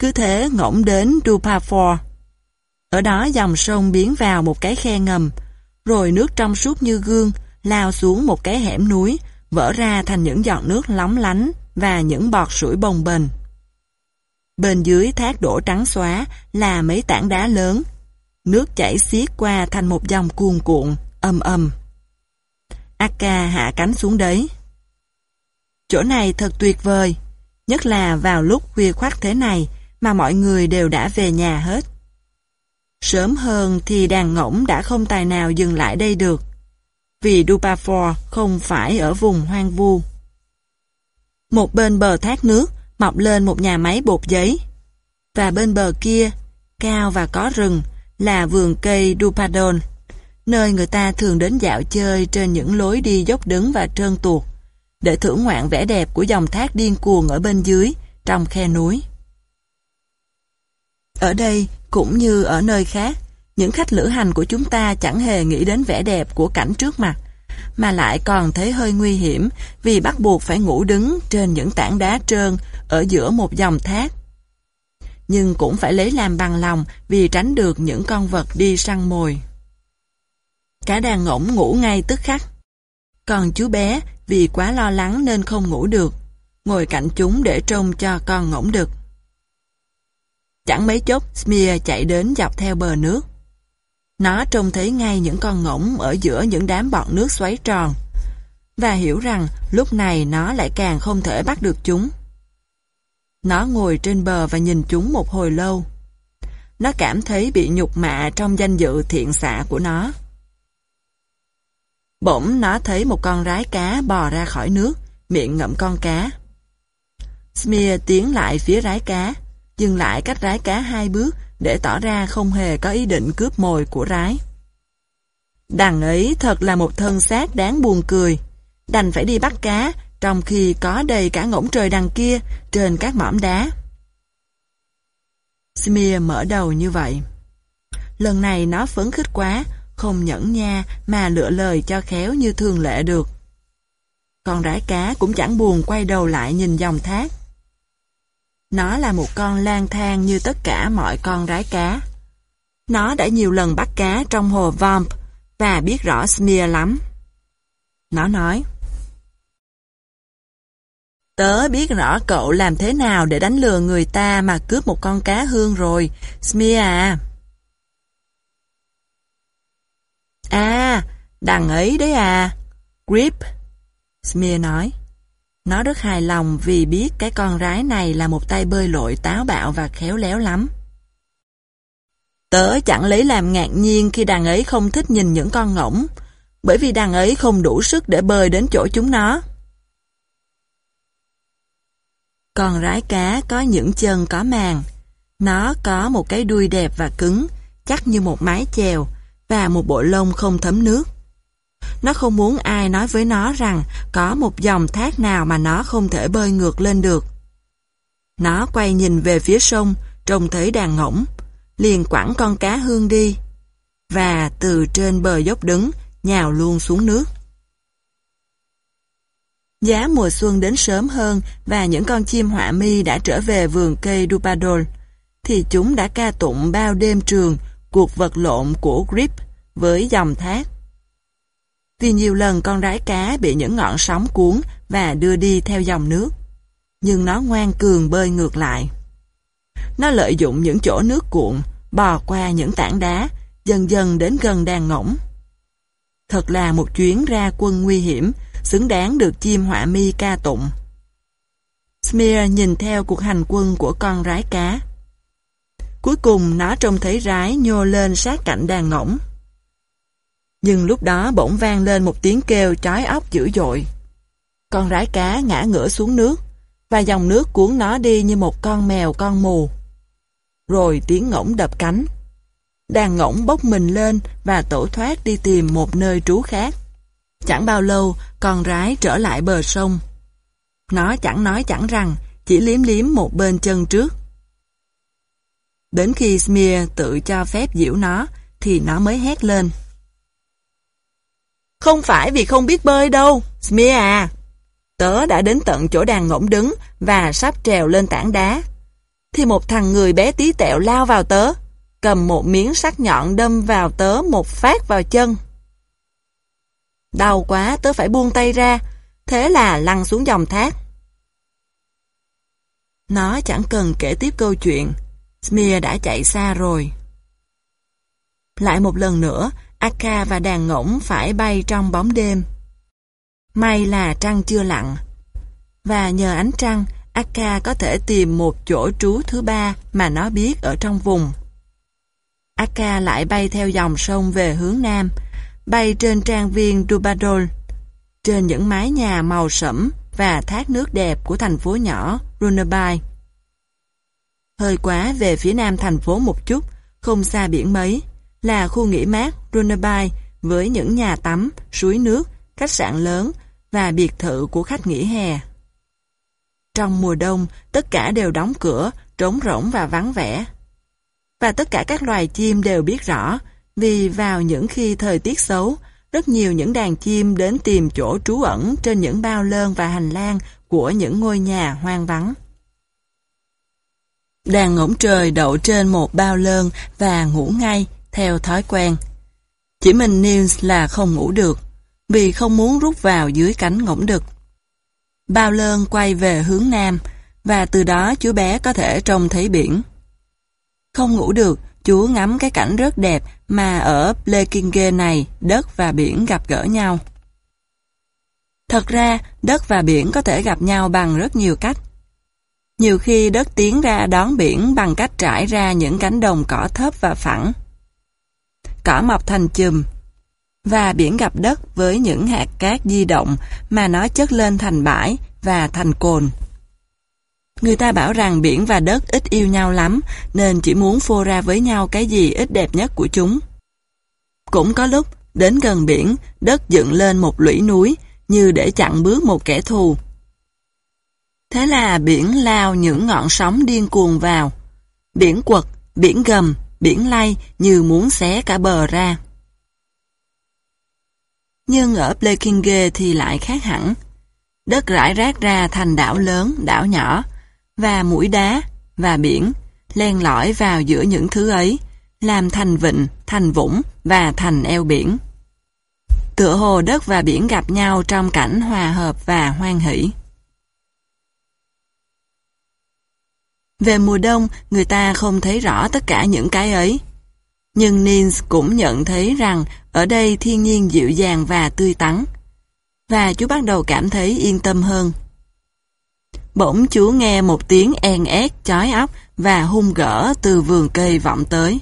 Cứ thế ngỗng đến Dupafor. Ở đó dòng sông biến vào một cái khe ngầm, rồi nước trong suốt như gương, lao xuống một cái hẻm núi, vỡ ra thành những giọt nước lóng lánh và những bọt sủi bồng bềnh. Bên dưới thác đổ trắng xóa là mấy tảng đá lớn. Nước chảy xiết qua thành một dòng cuồn cuộn, âm âm. Akka hạ cánh xuống đấy. Chỗ này thật tuyệt vời, nhất là vào lúc khuya khoắt thế này mà mọi người đều đã về nhà hết. Sớm hơn thì đàn ngỗng đã không tài nào dừng lại đây được, vì Dupafor không phải ở vùng hoang vu. Một bên bờ thác nước mọc lên một nhà máy bột giấy, và bên bờ kia, cao và có rừng, là vườn cây Dupadon, nơi người ta thường đến dạo chơi trên những lối đi dốc đứng và trơn tuột, để thưởng ngoạn vẻ đẹp của dòng thác điên cuồng ở bên dưới, trong khe núi. Ở đây, cũng như ở nơi khác, những khách lữ hành của chúng ta chẳng hề nghĩ đến vẻ đẹp của cảnh trước mặt, mà lại còn thấy hơi nguy hiểm vì bắt buộc phải ngủ đứng trên những tảng đá trơn ở giữa một dòng thác. Nhưng cũng phải lấy làm bằng lòng vì tránh được những con vật đi săn mồi. Cả đàn ngỗng ngủ ngay tức khắc. Còn chú bé vì quá lo lắng nên không ngủ được, ngồi cạnh chúng để trông cho con ngỗng đực. Chẳng mấy chốc, Smear chạy đến dọc theo bờ nước. Nó trông thấy ngay những con ngỗng ở giữa những đám bọt nước xoáy tròn, và hiểu rằng lúc này nó lại càng không thể bắt được chúng. Nó ngồi trên bờ và nhìn chúng một hồi lâu. Nó cảm thấy bị nhục mạ trong danh dự thiện xạ của nó. Bỗng nó thấy một con rái cá bò ra khỏi nước, miệng ngậm con cá. Smear tiến lại phía rái cá, dừng lại cách rái cá hai bước để tỏ ra không hề có ý định cướp mồi của rái. Đằng ấy thật là một thân xác đáng buồn cười. Đành phải đi bắt cá, trong khi có đầy cả ngỗng trời đằng kia, trên các mỏm đá. Smear mở đầu như vậy. Lần này nó phấn khích quá, không nhẫn nha mà lựa lời cho khéo như thường lệ được. Con rái cá cũng chẳng buồn quay đầu lại nhìn dòng thác. Nó là một con lang thang như tất cả mọi con rái cá. Nó đã nhiều lần bắt cá trong hồ Vamp và biết rõ Smear lắm. Nó nói, Tớ biết rõ cậu làm thế nào để đánh lừa người ta mà cướp một con cá hương rồi, Smear à. À, đằng ấy đấy à. Grip. Smear nói. Nó rất hài lòng vì biết cái con rái này là một tay bơi lội táo bạo và khéo léo lắm. Tớ chẳng lấy làm ngạc nhiên khi đàn ấy không thích nhìn những con ngỗng, bởi vì đàn ấy không đủ sức để bơi đến chỗ chúng nó. Con rái cá có những chân có màng. Nó có một cái đuôi đẹp và cứng, chắc như một mái chèo, và một bộ lông không thấm nước. Nó không muốn ai nói với nó rằng có một dòng thác nào mà nó không thể bơi ngược lên được. Nó quay nhìn về phía sông, trông thấy đàn ngỗng, liền quẳng con cá hương đi, và từ trên bờ dốc đứng, nhào luôn xuống nước. Giá mùa xuân đến sớm hơn và những con chim họa mi đã trở về vườn cây Dupadol, thì chúng đã ca tụng bao đêm trường cuộc vật lộn của Grip với dòng thác. Vì nhiều lần con rái cá bị những ngọn sóng cuốn và đưa đi theo dòng nước, nhưng nó ngoan cường bơi ngược lại. Nó lợi dụng những chỗ nước cuộn, bò qua những tảng đá, dần dần đến gần đàn ngỗng. Thật là một chuyến ra quân nguy hiểm, xứng đáng được chim họa mi ca tụng. Smear nhìn theo cuộc hành quân của con rái cá. Cuối cùng nó trông thấy rái nhô lên sát cạnh đàn ngỗng. Nhưng lúc đó bỗng vang lên một tiếng kêu trái óc dữ dội. Con rái cá ngã ngửa xuống nước, và dòng nước cuốn nó đi như một con mèo con mù. Rồi tiếng ngỗng đập cánh. Đàn ngỗng bốc mình lên và tổ thoát đi tìm một nơi trú khác. Chẳng bao lâu, con rái trở lại bờ sông. Nó chẳng nói chẳng rằng, chỉ liếm liếm một bên chân trước. Đến khi Smear tự cho phép diễu nó, thì nó mới hét lên. Không phải vì không biết bơi đâu, Smear à. Tớ đã đến tận chỗ đàn ngỗng đứng và sắp trèo lên tảng đá. Thì một thằng người bé tí tẹo lao vào tớ, cầm một miếng sắc nhọn đâm vào tớ một phát vào chân. Đau quá tớ phải buông tay ra, thế là lăn xuống dòng thác. Nó chẳng cần kể tiếp câu chuyện, Smear đã chạy xa rồi. Lại một lần nữa, Akka và đàn ngỗng phải bay trong bóng đêm. May là trăng chưa lặn. Và nhờ ánh trăng, Akka có thể tìm một chỗ trú thứ ba mà nó biết ở trong vùng. Akka lại bay theo dòng sông về hướng nam, bay trên trang viên Dubadol, trên những mái nhà màu sẫm và thác nước đẹp của thành phố nhỏ Runabay. Hơi quá về phía nam thành phố một chút, không xa biển mấy, là khu nghỉ mát Runabay với những nhà tắm, suối nước, khách sạn lớn và biệt thự của khách nghỉ hè. Trong mùa đông, tất cả đều đóng cửa, trống rỗng và vắng vẻ. Và tất cả các loài chim đều biết rõ, vì vào những khi thời tiết xấu, rất nhiều những đàn chim đến tìm chỗ trú ẩn trên những bao lơn và hành lang của những ngôi nhà hoang vắng. Đàn ngỗng trời đậu trên một bao lơn và ngủ ngay, theo thói quen. Chỉ mình Nils là không ngủ được, vì không muốn rút vào dưới cánh ngỗng đực. Bao lơn quay về hướng nam, và từ đó chú bé có thể trông thấy biển. Không ngủ được, chú ngắm cái cảnh rất đẹp mà ở Blekinge này đất và biển gặp gỡ nhau. Thật ra, đất và biển có thể gặp nhau bằng rất nhiều cách. Nhiều khi đất tiến ra đón biển bằng cách trải ra những cánh đồng cỏ thấp và phẳng. Cỏ mọc thành chùm, và biển gặp đất với những hạt cát di động mà nó chất lên thành bãi và thành cồn. Người ta bảo rằng biển và đất ít yêu nhau lắm, nên chỉ muốn phô ra với nhau cái gì ít đẹp nhất của chúng. Cũng có lúc, đến gần biển, đất dựng lên một lũy núi, như để chặn bước một kẻ thù. Thế là biển lao những ngọn sóng điên cuồng vào. Biển quật, biển gầm, biển lay như muốn xé cả bờ ra. Nhưng ở Blekinge thì lại khác hẳn. Đất rải rác ra thành đảo lớn, đảo nhỏ, và mũi đá, và biển, len lỏi vào giữa những thứ ấy, làm thành vịnh, thành vũng và thành eo biển. Tựa hồ đất và biển gặp nhau trong cảnh hòa hợp và hoan hỷ. Về mùa đông, người ta không thấy rõ tất cả những cái ấy. Nhưng Nils cũng nhận thấy rằng ở đây thiên nhiên dịu dàng và tươi tắn. Và chú bắt đầu cảm thấy yên tâm hơn. Bỗng chú nghe một tiếng en ét chói óc và hung gỡ từ vườn cây vọng tới.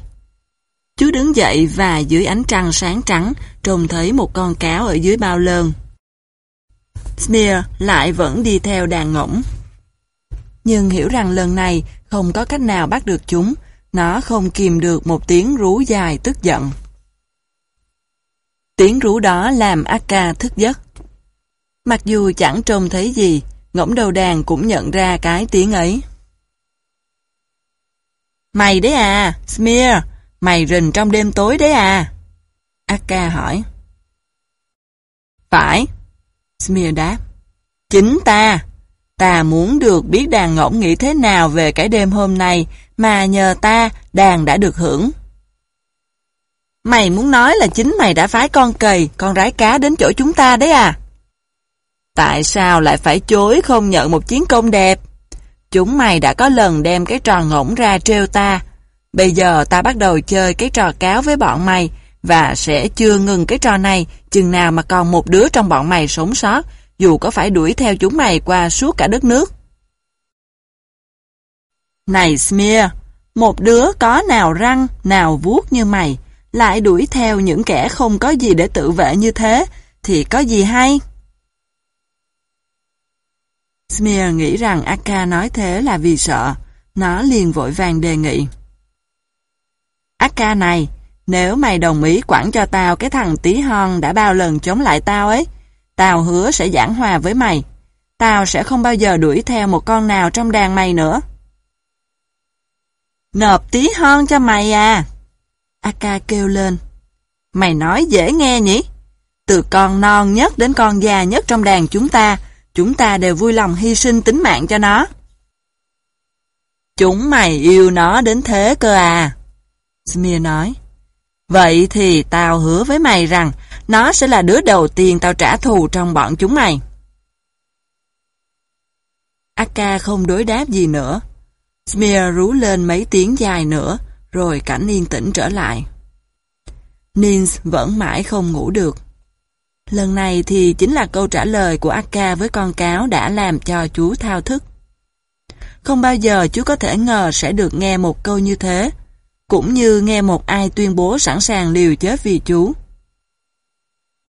Chú đứng dậy và dưới ánh trăng sáng trắng trông thấy một con cáo ở dưới bao lơn. Smear lại vẫn đi theo đàn ngỗng. Nhưng hiểu rằng lần này không có cách nào bắt được chúng, nó không kìm được một tiếng rú dài tức giận. Tiếng rú đó làm Akka thức giấc. Mặc dù chẳng trông thấy gì, ngỗng đầu đàn cũng nhận ra cái tiếng ấy. Mày đấy à, Smear, mày rình trong đêm tối đấy à? Akka hỏi. Phải, Smear đáp. Chính ta, ta muốn được biết đàn ngỗng nghĩ thế nào về cái đêm hôm nay mà nhờ ta đàn đã được hưởng. Mày muốn nói là chính mày đã phái con cầy, con rái cá đến chỗ chúng ta đấy à? Tại sao lại phải chối không nhận một chiến công đẹp? Chúng mày đã có lần đem cái trò ngỗng ra trêu ta. Bây giờ ta bắt đầu chơi cái trò cáo với bọn mày và sẽ chưa ngừng cái trò này chừng nào mà còn một đứa trong bọn mày sống sót dù có phải đuổi theo chúng mày qua suốt cả đất nước. Này Smear, một đứa có nào răng, nào vuốt như mày, lại đuổi theo những kẻ không có gì để tự vệ như thế, thì có gì hay? Smear nghĩ rằng Akka nói thế là vì sợ, nó liền vội vàng đề nghị. Akka này, nếu mày đồng ý quản cho tao cái thằng tí hon đã bao lần chống lại tao ấy, tao hứa sẽ giảng hòa với mày. Tao sẽ không bao giờ đuổi theo một con nào trong đàn mày nữa. Nộp tí hon cho mày à? Aka kêu lên. Mày nói dễ nghe nhỉ? Từ con non nhất đến con già nhất trong đàn chúng ta, chúng ta đều vui lòng hy sinh tính mạng cho nó. Chúng mày yêu nó đến thế cơ à? Smir nói. Vậy thì tao hứa với mày rằng nó sẽ là đứa đầu tiên tao trả thù trong bọn chúng mày. Akka không đối đáp gì nữa. Smear rú lên mấy tiếng dài nữa, rồi cảnh yên tĩnh trở lại. Nins vẫn mãi không ngủ được. Lần này thì chính là câu trả lời của Akka với con cáo đã làm cho chú thao thức. Không bao giờ chú có thể ngờ sẽ được nghe một câu như thế, cũng như nghe một ai tuyên bố sẵn sàng liều chết vì chú.